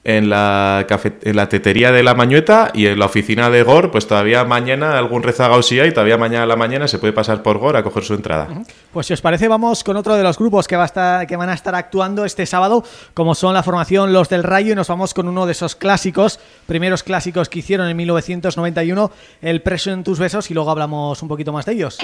en la, en la tetería de la Mañueta y en la oficina de Gor, pues todavía mañana algún rezagao sí hay, todavía mañana a la mañana se puede pasar por Gor a coger su entrada. Pues si os parece vamos con otro de los grupos que va a estar que van a estar actuando este sábado, como son la formación Los del Rayo y nos vamos con uno de esos clásicos, primeros clásicos que hicieron en 1991, El preso en tus besos y luego hablamos un poquito más de ellos.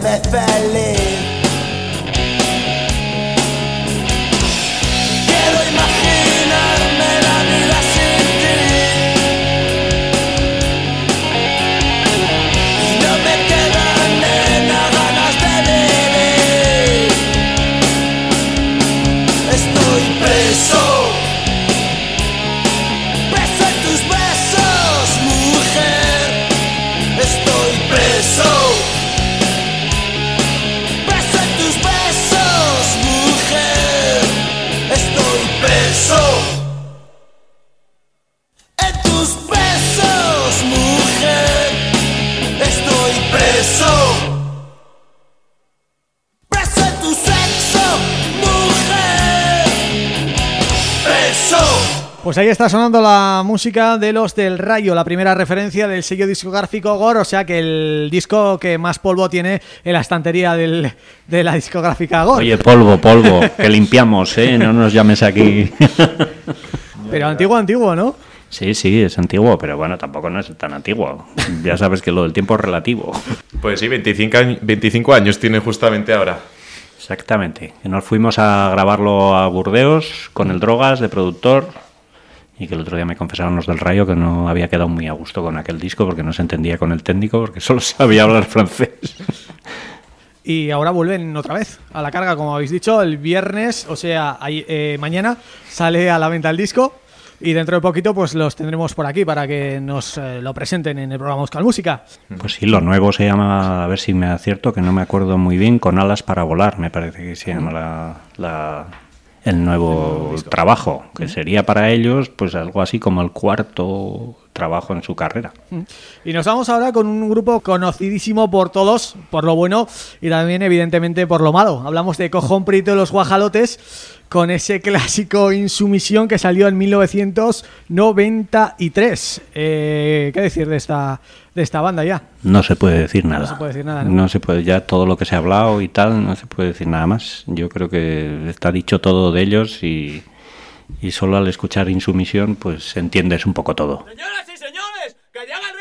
De hacerme feliz. Ahí está sonando la música de los del Rayo, la primera referencia del sello discográfico Gore, o sea que el disco que más polvo tiene en la estantería del, de la discográfica Gore. Oye, polvo, polvo, que limpiamos, ¿eh? No nos llames aquí. Pero antiguo, antiguo, ¿no? Sí, sí, es antiguo, pero bueno, tampoco no es tan antiguo. Ya sabes que lo del tiempo es relativo. Pues sí, 25, 25 años tiene justamente ahora. Exactamente. Nos fuimos a grabarlo a Burdeos con el Drogas de productor y que el otro día me confesaron los del Rayo que no había quedado muy a gusto con aquel disco porque no se entendía con el técnico porque solo sabía hablar francés. Y ahora vuelven otra vez a la carga, como habéis dicho, el viernes, o sea, eh, mañana sale a la venta el disco y dentro de poquito pues los tendremos por aquí para que nos eh, lo presenten en el programa Euskal Música. Pues sí, lo nuevo se llama, a ver si me acierto, que no me acuerdo muy bien, Con alas para volar, me parece que se llama la el nuevo trabajo, que sería para ellos pues algo así como el cuarto trabajo en su carrera. Y nos vamos ahora con un grupo conocidísimo por todos, por lo bueno y también evidentemente por lo malo. Hablamos de Cojón Prito de los Guajalotes con ese clásico Insumisión que salió en 1993. Eh, ¿Qué decir de esta de esta banda ya? No se puede decir nada. No se puede decir nada, ¿no? se puede, ya todo lo que se ha hablado y tal, no se puede decir nada más. Yo creo que está dicho todo de ellos y, y solo al escuchar Insumisión pues entiendes un poco todo. Señoras y señores, que llega el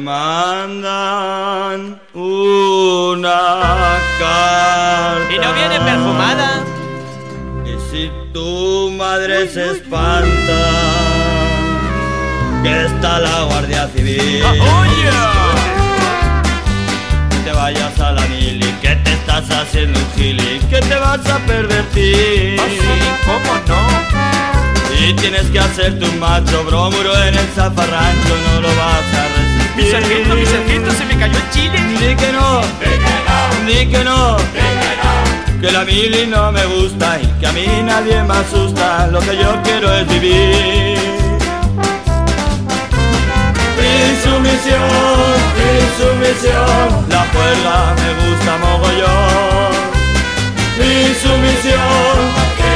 mandan una carta. ¿Y no viene perfumada? Y si tu madre se espanta, que está la Guardia Civil. Que te vayas a la mili, que te estás haciendo un gili, que te vas a pervertir. ¿Ah, ¿Cómo no? Y tienes que hacerte un macho bromuro en el zafarrancho, no lo vas a que no, di que no, que la mili no me gusta y que a mí nadie me asusta. Lo que yo quiero es vivir. Insumisión, insumisión, la juerga me gusta mogollón. Insumisión,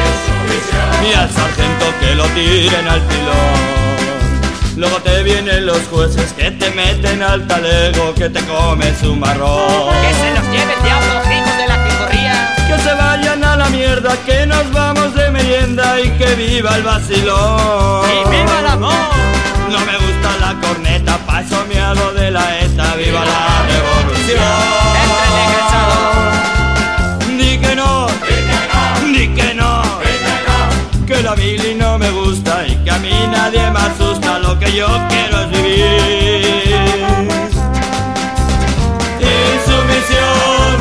insumisión, y al sargento que lo tiren al pilón. Luego te vienen los jueces que te meten al talego, que te comes un marrón. Que se los lleve el diablo, hijos de la pingorría. Que se vayan a la mierda, que nos vamos de merienda y que viva el vacilón. ¡Y viva el amor! No me gusta la corneta, paso me hago de la ETA, viva la revolución. Di que no, di que no, que la mili no me gusta y que a mí nadie me lo que yo quiero es vivir. Insumisión,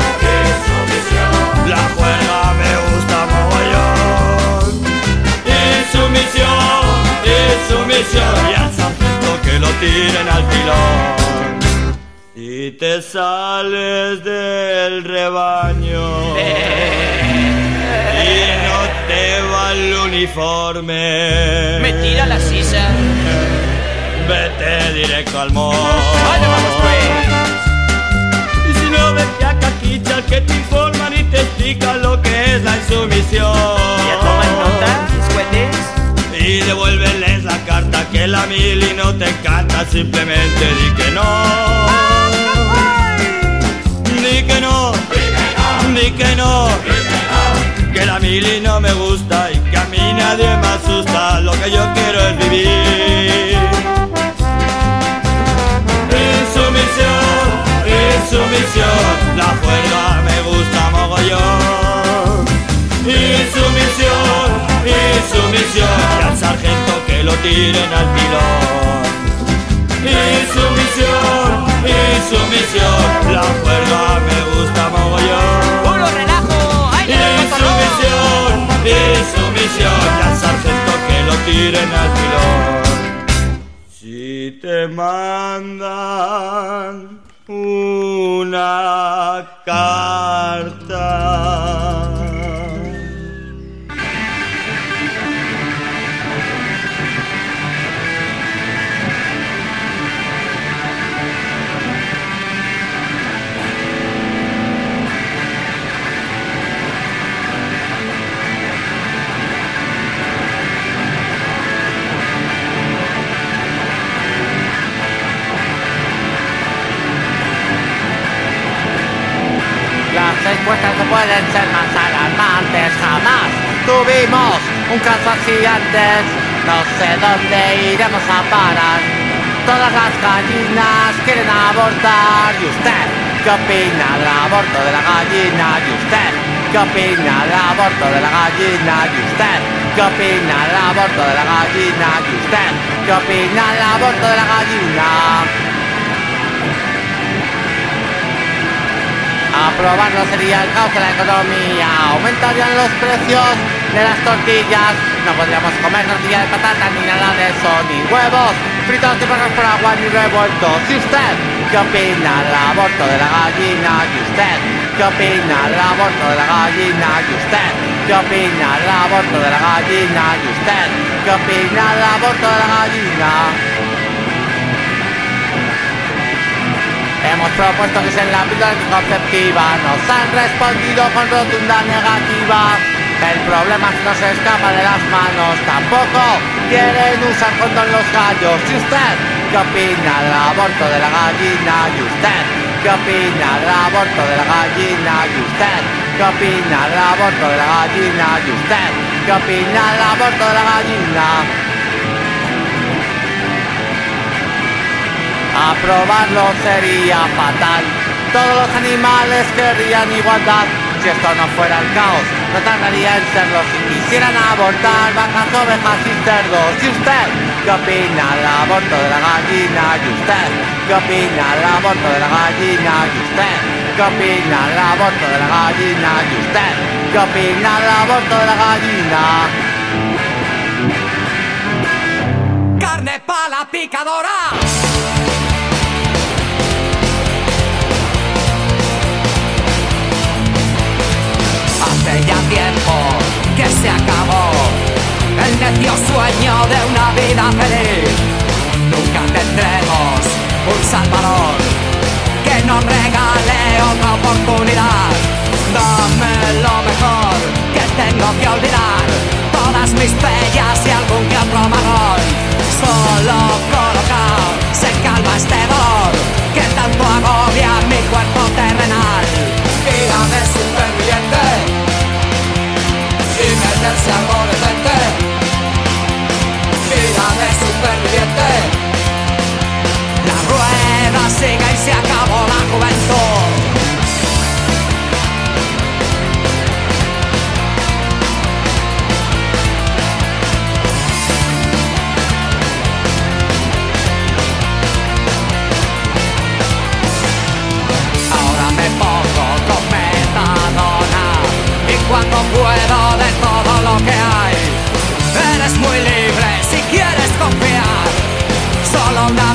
la juerga me gusta mogollón. Insumisión, insumisión, y al sargento que lo tiren al pilón. Y te sales del rebaño y no te va el uniforme. Me tira la sisa. Vete directo al mall. Vale, vamos pues. Y si no vete a Caquicha que te informan y te explican lo que es la insumisión. Ya toman nota, jueces. Y devuélveles la carta que la mili no te encanta, simplemente di que no. Di que no, di que no, que la mili no me gusta y que a mí nadie me asusta, lo que yo quiero es vivir. Insumisión, insumisión, la juerga me gusta mogollón. Insumisión, insumisión, y al sargento que lo tiren al pilón. Insumisión, insumisión, la juerga me gusta mogollón misión, es su misión, al sargento que lo tiren al pilón. Si te mandan una cara. Las encuestas no pueden ser más alarmantes jamás. Tuvimos un caso así antes, no sé dónde iremos a parar. Todas las gallinas quieren abortar. ¿Y usted qué opina del aborto de la gallina? ¿Y usted qué opina del aborto de la gallina? ¿Y usted qué opina del aborto de la gallina? ¿Y usted qué opina del aborto de la gallina? Aprobarlo sería el caos de la economía, aumentarían los precios de las tortillas, no podríamos comer tortilla de patata ni nada de eso, ni huevos, fritos y perros por agua ni revueltos. ¿Y usted qué opina del aborto de la gallina? ¿Y usted qué opina del aborto de la gallina? ¿Y usted qué opina del aborto de la gallina? ¿Y usted qué opina del aborto de la gallina? Hemos propuesto que sea la píldora anticonceptiva Nos han respondido con rotunda negativa El problema es que no se escapa de las manos Tampoco quieren usar condón los gallos ¿Y usted qué opina del aborto de la gallina? ¿Y usted qué opina del aborto de la gallina? ¿Y usted qué opina del aborto de la gallina? ¿Y usted qué opina del aborto de la gallina? Aprobarlo sería fatal. Todos los animales querrían igualdad. Si esto no fuera el caos, no tardaría en serlo. Si quisieran abortar vacas, ovejas y cerdos. ¿Y usted qué opina del aborto de la gallina? ¿Y usted qué opina del aborto de la gallina? ¿Y usted qué opina del aborto de la gallina? ¿Y usted qué opina del aborto de la gallina? Carne pa' la picadora. se acabó. El necio sueño de una vida feliz. Nunca tendremos un salvador que nos regale otra oportunidad. Dame lo mejor que tengo que olvidar. Todas mis bellas y algún que otro marrón. Solo colocar se calma este dolor que tanto agobia mi cuerpo terrenal. Y dame superviviente. resistencia adolescente Mira de superviviente. La rueda sigue y se que hay. Eres muy libre si quieres confiar. Solo una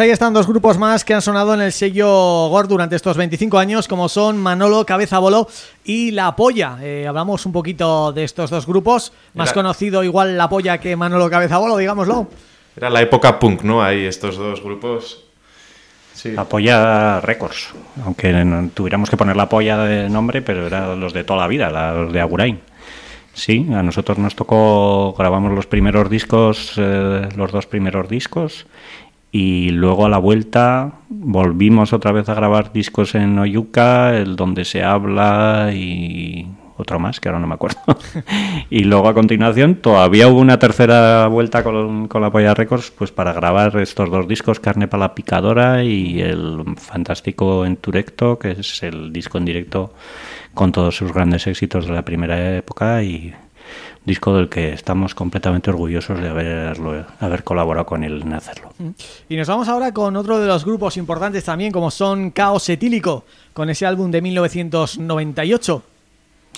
ahí están dos grupos más que han sonado en el sello GOR durante estos 25 años, como son Manolo, Cabeza Bolo y La Polla. Eh, hablamos un poquito de estos dos grupos, más Era- conocido igual La Polla que Manolo Cabeza Bolo, digámoslo. Era la época punk, ¿no? Ahí estos dos grupos. Sí. Apoya Records, aunque no tuviéramos que poner la polla de nombre, pero eran los de toda la vida, la- los de Agurain. Sí, a nosotros nos tocó, grabamos los primeros discos, eh, los dos primeros discos, y luego a la vuelta volvimos otra vez a grabar discos en Oyuca, el donde se habla y otro más, que ahora no me acuerdo. y luego a continuación todavía hubo una tercera vuelta con, con la Polla Records pues para grabar estos dos discos, Carne para la Picadora y el fantástico Enturecto, que es el disco en directo con todos sus grandes éxitos de la primera época y disco del que estamos completamente orgullosos de haberlo, haber colaborado con él en hacerlo. Y nos vamos ahora con otro de los grupos importantes también, como son Caos Etílico, con ese álbum de 1998.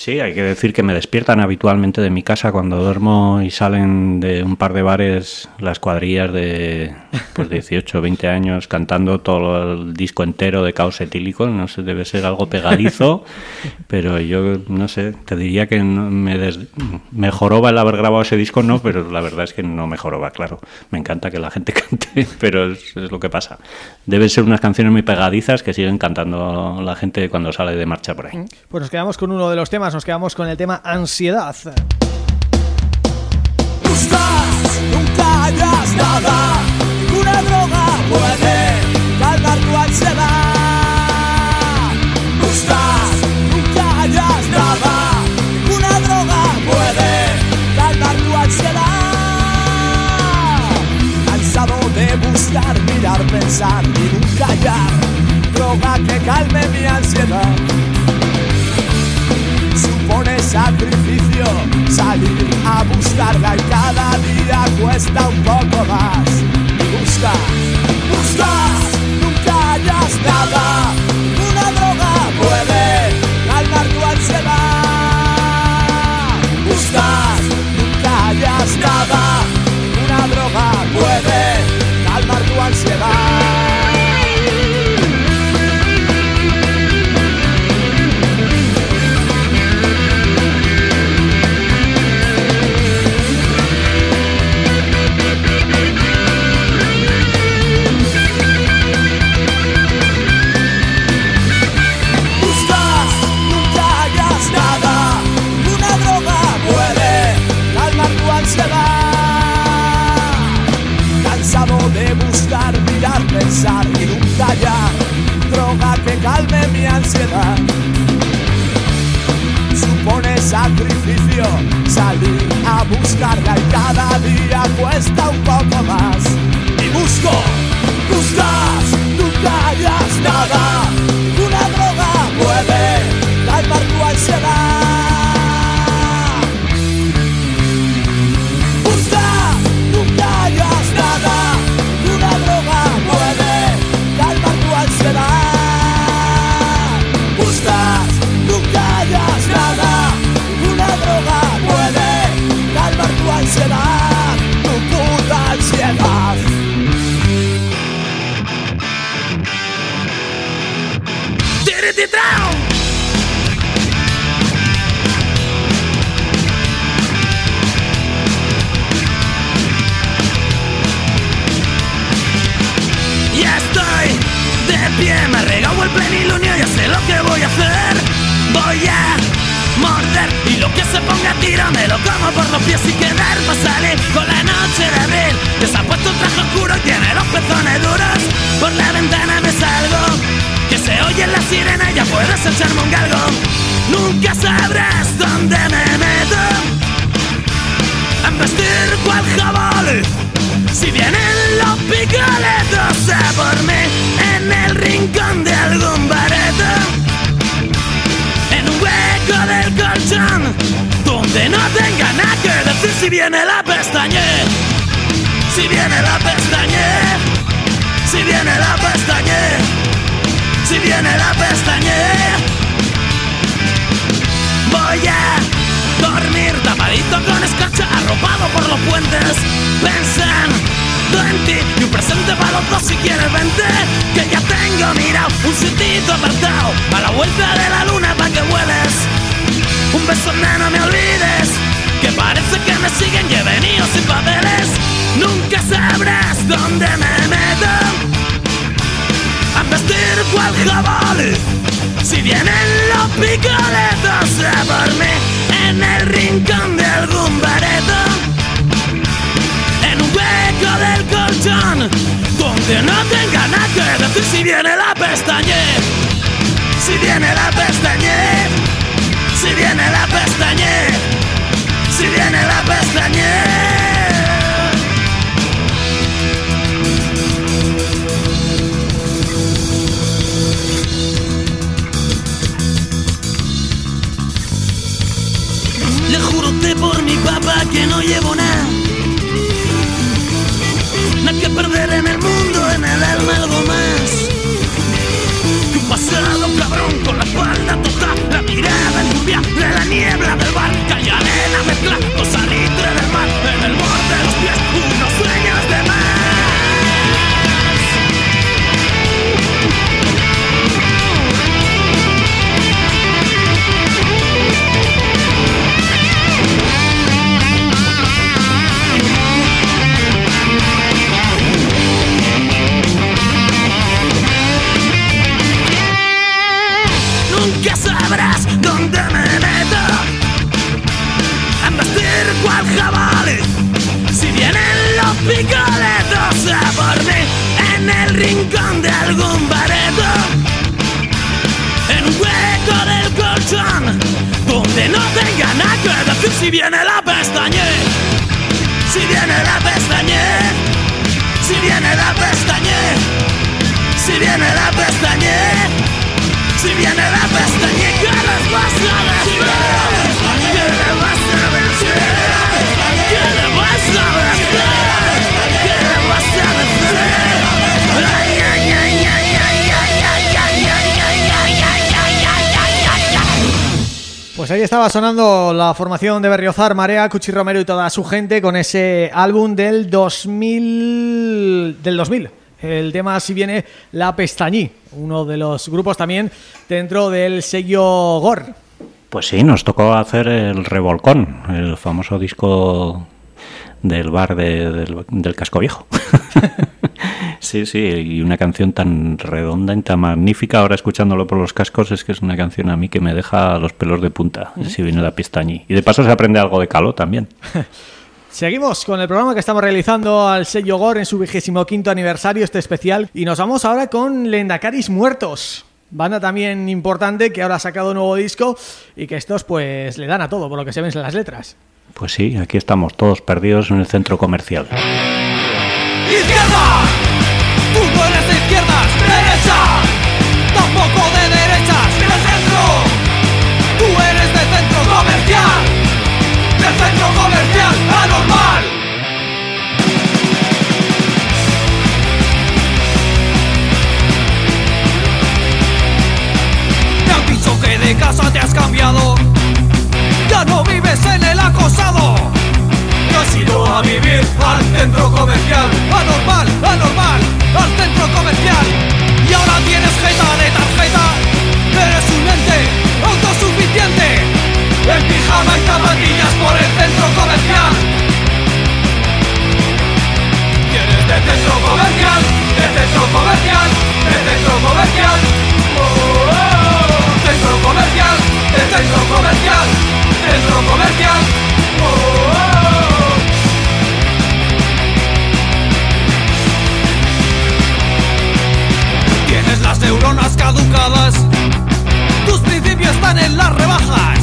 Sí, hay que decir que me despiertan habitualmente de mi casa cuando duermo y salen de un par de bares las cuadrillas de pues 18 20 años cantando todo el disco entero de Caos Etílico. No sé, debe ser algo pegadizo, pero yo no sé, te diría que no- me des- el haber grabado ese disco, no, pero la verdad es que no me joroba, claro. Me encanta que la gente cante, pero es, es lo que pasa. Deben ser unas canciones muy pegadizas que siguen cantando la gente cuando sale de marcha por ahí. Pues nos quedamos con uno de los temas, nos quedamos con el tema Ansiedad. Buscas, nunca hallas nada. Una droga puede calmar tu ansiedad. Buscas, nunca hallas nada. Una droga puede calmar tu ansiedad. Cansado de buscar, mirar, pensar y nunca hallar. Droga que calme mi ansiedad sacrificio salir a buscarla y cada día cuesta un poco más. Busca, busca, nunca hallas nada. Sonando la formación de Berriozar, Marea, Cuchi Romero y toda su gente con ese álbum del 2000... del 2000 el tema si viene La Pestañí, uno de los grupos también dentro del sello GOR. Pues sí, nos tocó hacer el Revolcón, el famoso disco del bar de- del, del Casco Viejo. sí, sí, y una canción tan redonda y tan magnífica, ahora escuchándolo por los cascos, es que es una canción a mí que me deja los pelos de punta, si viene la pestañí. Y de paso se aprende algo de caló también. Seguimos con el programa que estamos realizando al sello GOR en su vigésimo quinto aniversario, este especial, y nos vamos ahora con Lendacaris Muertos. Banda también importante que ahora ha sacado un nuevo disco y que estos pues le dan a todo por lo que se ven en las letras. Pues sí, aquí estamos todos perdidos en el centro comercial. ¡Izquierda! Al centro comercial. Anormal, anormal, al centro comercial. Y ahora tienes jeta de tarjeta Eres un ente autosuficiente. En pijama y zapatillas por el centro comercial. Y eres de centro comercial, de centro comercial, de centro comercial. Oh, oh, oh. Centro comercial, de centro comercial, centro comercial neuronas caducadas. Tus principios están en las rebajas.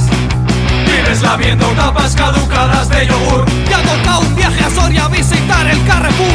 Vives la viendo tapas caducadas de yogur. Te ha tocado un viaje a Soria a visitar el Carrefour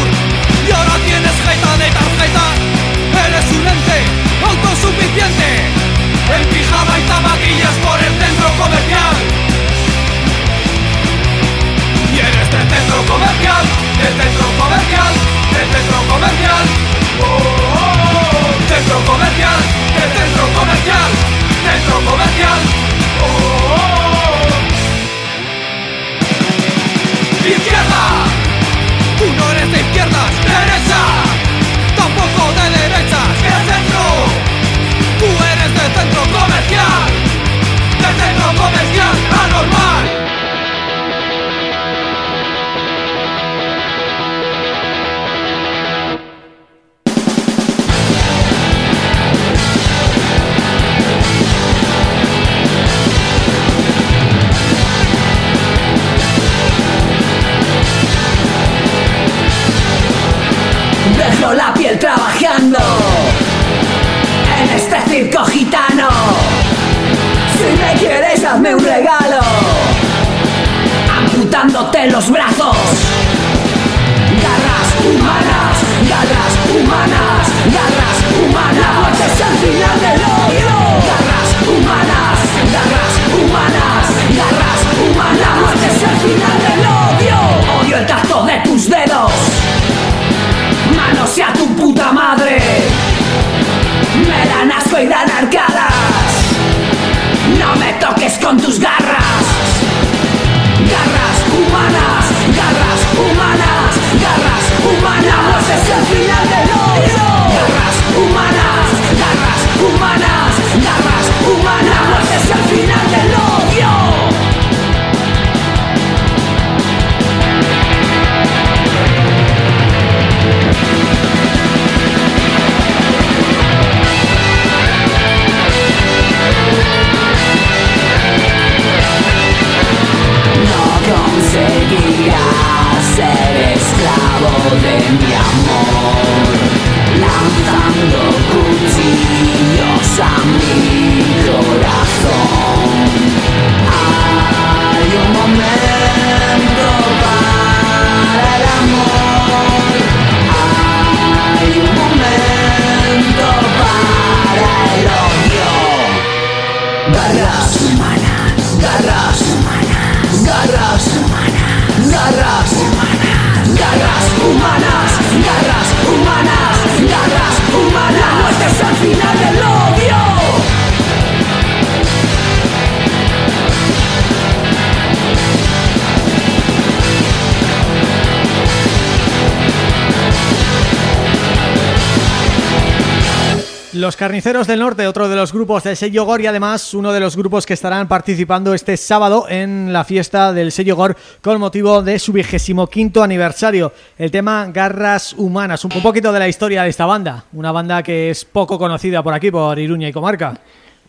Carniceros del Norte, otro de los grupos del sello Gor y además uno de los grupos que estarán participando este sábado en la fiesta del sello Gor con motivo de su vigésimo quinto aniversario. El tema Garras Humanas, un poquito de la historia de esta banda, una banda que es poco conocida por aquí, por Iruña y Comarca.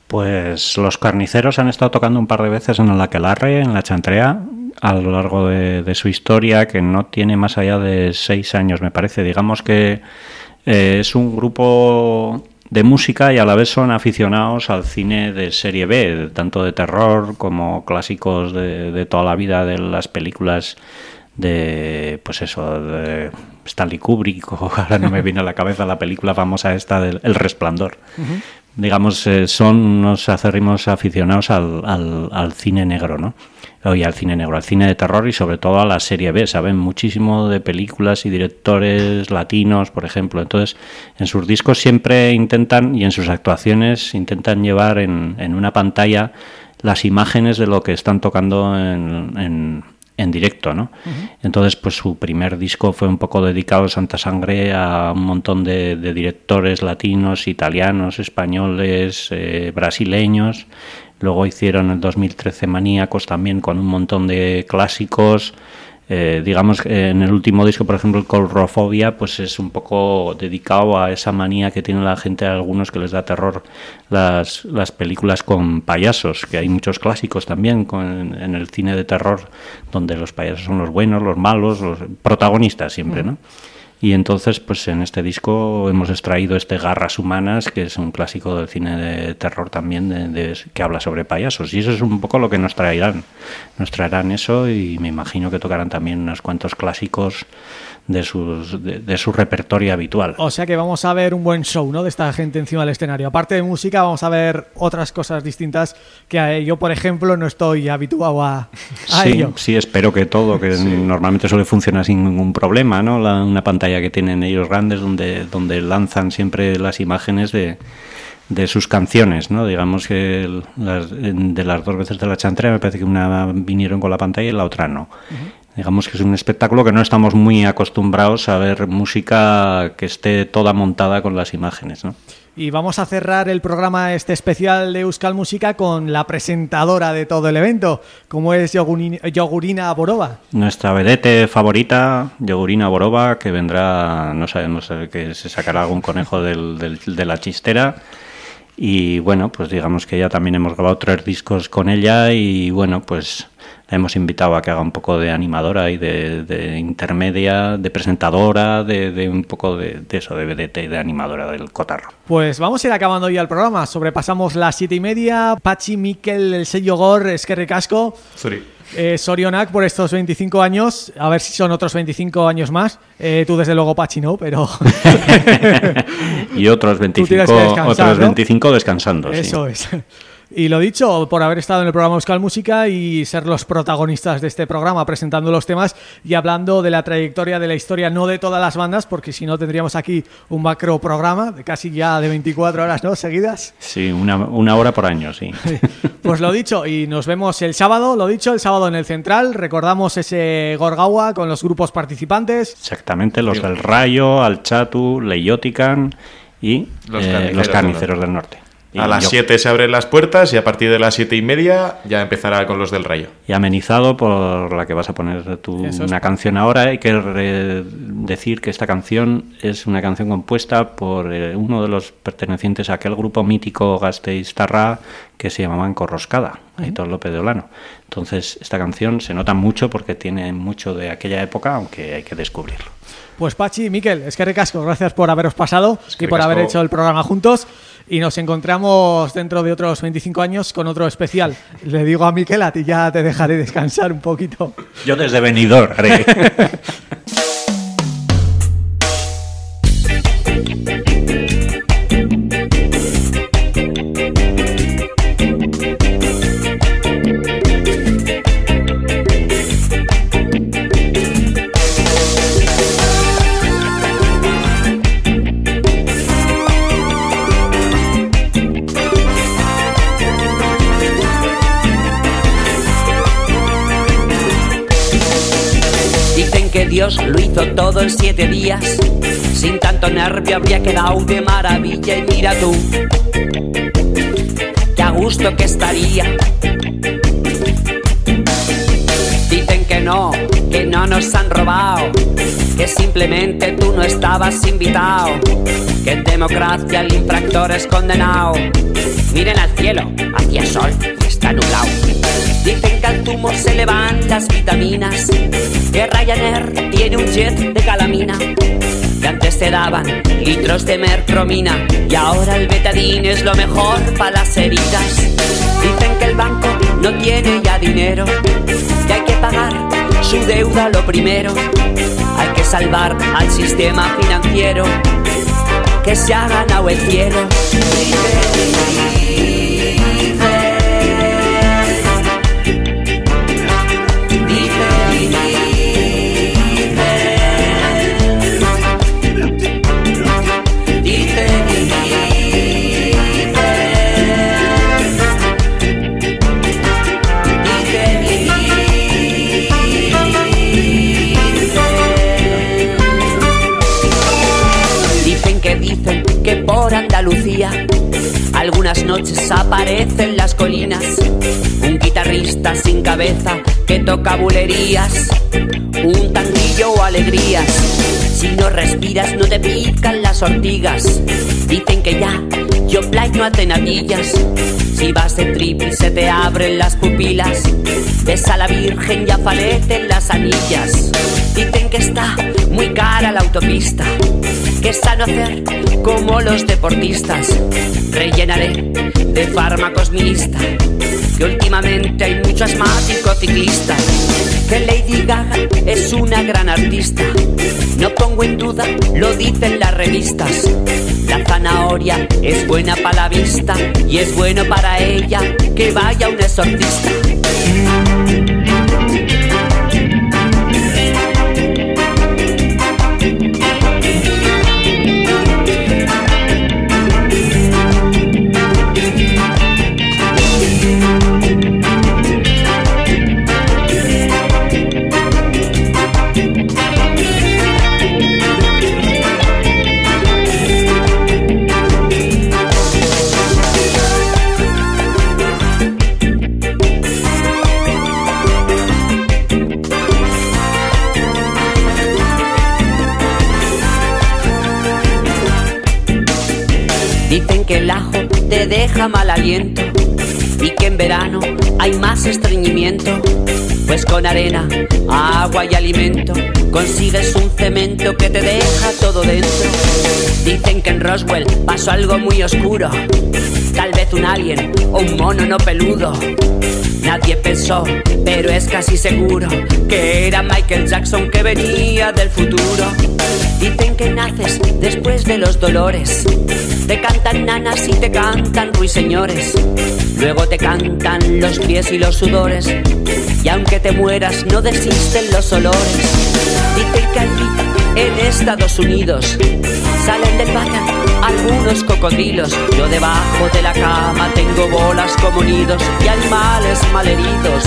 Pues los carniceros han estado tocando un par de veces en el Aquelarre, en la Chantrea, a lo largo de, de su historia, que no tiene más allá de seis años, me parece. Digamos que eh, es un grupo de música y a la vez son aficionados al cine de serie B, tanto de terror como clásicos de, de toda la vida de las películas de, pues eso, de Stanley Kubrick, o ahora no me viene a la cabeza la película famosa esta del El Resplandor. Digamos, eh, son unos acérrimos aficionados al, al, al cine negro, ¿no? Oye, al cine negro, al cine de terror y sobre todo a la serie B, saben muchísimo de películas y directores latinos, por ejemplo. Entonces, en sus discos siempre intentan, y en sus actuaciones, intentan llevar en, en una pantalla las imágenes de lo que están tocando en, en, en directo, ¿no? Entonces, pues su primer disco fue un poco dedicado Santa Sangre a un montón de, de directores latinos, italianos, españoles, eh, brasileños. Luego hicieron el 2013 Maníacos también con un montón de clásicos. Eh, digamos que en el último disco, por ejemplo, el Colrofobia, pues es un poco dedicado a esa manía que tiene la gente, a algunos que les da terror las, las películas con payasos, que hay muchos clásicos también con, en el cine de terror, donde los payasos son los buenos, los malos, los protagonistas siempre, ¿no? Y entonces, pues en este disco hemos extraído este Garras Humanas, que es un clásico del cine de terror también, de, de- que habla sobre payasos. Y eso es un poco lo que nos traerán. Nos traerán eso y me imagino que tocarán también unos cuantos clásicos de, sus, de, de su repertorio habitual. O sea que vamos a ver un buen show, ¿no? De esta gente encima del escenario. Aparte de música, vamos a ver otras cosas distintas que yo, por ejemplo, no estoy habituado a, a Sí, ello. sí, espero que todo, que normalmente suele funcionar sin ningún problema, ¿no? La- una pantalla que tienen ellos grandes donde, donde lanzan siempre las imágenes de, de sus canciones, ¿no? Digamos que las- de las dos veces de la chantrea me parece que una vinieron con la pantalla y la otra no. Digamos que es un espectáculo que no estamos muy acostumbrados a ver música que esté toda montada con las imágenes, ¿no? Y vamos a cerrar el programa este especial de Euskal Música con la presentadora de todo el evento, como es Yogurin- Yogurina Borova. Nuestra vedette favorita, Yogurina Borova, que vendrá, no sabemos, eh, que se sacará algún conejo del, del- de la chistera. Y bueno, pues digamos que ya también hemos grabado tres discos con ella y bueno, pues la hemos invitado a que haga un poco de animadora y de, de intermedia, de presentadora, de, de un poco de, de eso, de vedette y de animadora del cotarro. Pues vamos a ir acabando ya el programa. Sobrepasamos las siete y media. Pachi, Miquel, el sello Gor, Esquerri Casco. Sorry. Eh, Sorionak por estos 25 años, a ver si son otros 25 años más. Eh, tú desde luego Pachi no, pero... y otros 25, otros 25 descansando. Eso sí. es. Y lo dicho, por haber estado en el programa Euskal Música y ser los protagonistas de este programa, presentando los temas y hablando de la trayectoria, de la historia, no de todas las bandas, porque si no tendríamos aquí un macro programa de casi ya de 24 horas, ¿no? Seguidas. Sí, una, una hora por año, sí. Pues lo dicho, y nos vemos el sábado, lo dicho, el sábado en el Central. Recordamos ese Gorgawa con los grupos participantes. Exactamente, los del Rayo, Alchatu, Leiotican y Los eh, Carniceros los del Carniceros del Norte. Y A las yo- 7 se abren las puertas y a partir de las 7 y media ya empezará con los del Rayo. Y amenizado por la que vas a poner tú es. una canción ahora. Hay que decir que esta canción es una canción compuesta por eh, uno de los pertenecientes a aquel grupo mítico Gasteiztarra que se llamaban Corroscada, Aitor López de Olano. Entonces, esta canción se nota mucho porque tiene mucho de aquella época, aunque hay que descubrirlo. Pues Pachi, Miquel, es que recasco, gracias por haberos pasado y por haber hecho el programa juntos. Y nos encontramos dentro de otros 25 años con otro especial. Le digo a Miquel, a ti ya te dejaré descansar un poquito. Yo desde Benidorm haré. todo en siete días. Sin tanto nervio habría quedado de maravilla. Y mira tú, que a gusto que estaría. Dicen que no, que no nos han robado. Que simplemente tú no estabas invitado. Que en democracia el infractor es condenado. Miren al cielo, hacia sol y está nublado. Dicen que al zumo se le van las vitaminas. Que Ryanair tiene un jet de calamina. Que antes te daban litros de mercromina. Y ahora el betadine es lo mejor para las heridas. Dicen que el banco no tiene ya dinero. Que hay que pagar su deuda lo primero. Hay que salvar al sistema financiero. Que se ha ganado el cielo. Algunas noches aparecen las colinas un guitarrista sin cabeza que toca bulerías, un tanguillo o alegrías. Si no respiras no te pican las ortigas. Dicen que ya yo Black no hace. Si vas de trip y se te abren las pupilas, ves a la Virgen y a Falete en las anillas. Dicen que está muy cara la autopista, que sano hacer como los deportistas. Rellenaré de fármacos mi lista, que últimamente hay mucho asmático ciclista. Que Lady Gaga es una gran artista, no pongo en duda, lo dicen las revistas. La zanahoria es buena para la vista y es bueno para ella que vaya un exorcista. Arena, agua y alimento consigues un cemento que te deja todo dentro. Dicen que en Roswell pasó algo muy oscuro, tal vez un alien o un mono no peludo. Nadie pensó, pero es casi seguro que era Michael Jackson que venía del futuro. Dicen que naces después de los dolores. Te cantan nanas y te cantan ruiseñores. Luego te cantan los pies y los sudores. Y aunque te mueras, no desisten los olores. Dite y calvita en Estados Unidos. Salen del pata algunos cocodrilos. Yo debajo de la cama tengo bolas como nidos y animales malheridos.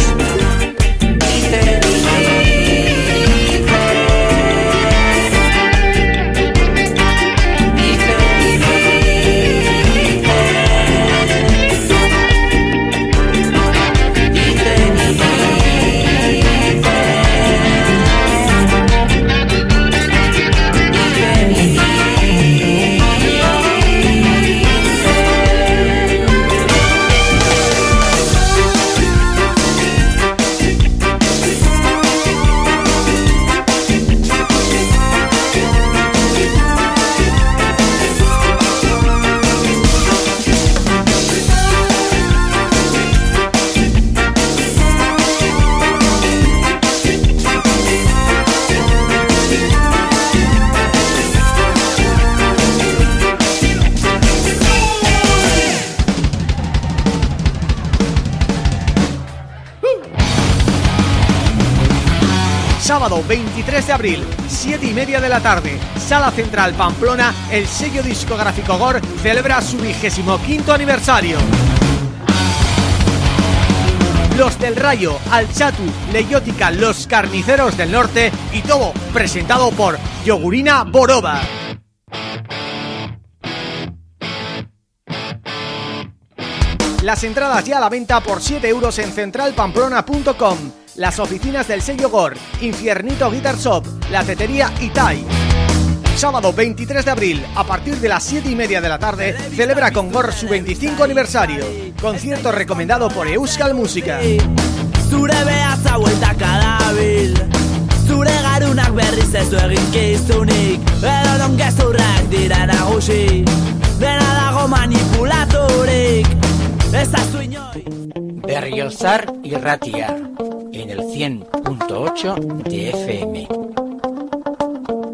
3 de abril, 7 y media de la tarde, Sala Central Pamplona, el sello discográfico GOR celebra su vigésimo quinto aniversario. Los del Rayo, Alchatu, Leyótica, Los Carniceros del Norte y todo presentado por Yogurina Boroba. Las entradas ya a la venta por 7 euros en centralpamplona.com las oficinas del sello GOR, Infiernito Guitar Shop, La Tetería Itai. Sábado 23 de abril, a partir de las 7 y media de la tarde, celebra con GOR su 25 aniversario. Concierto recomendado por Euskal Música. Zure behatza bueltaka dabil Zure garunak berriz ez du egin kizunik Edo non gezurrak dira nagusi. Dena dago manipulaturik. Ez azu inoi Berriozar y Ratia, en el 100.8 de FM.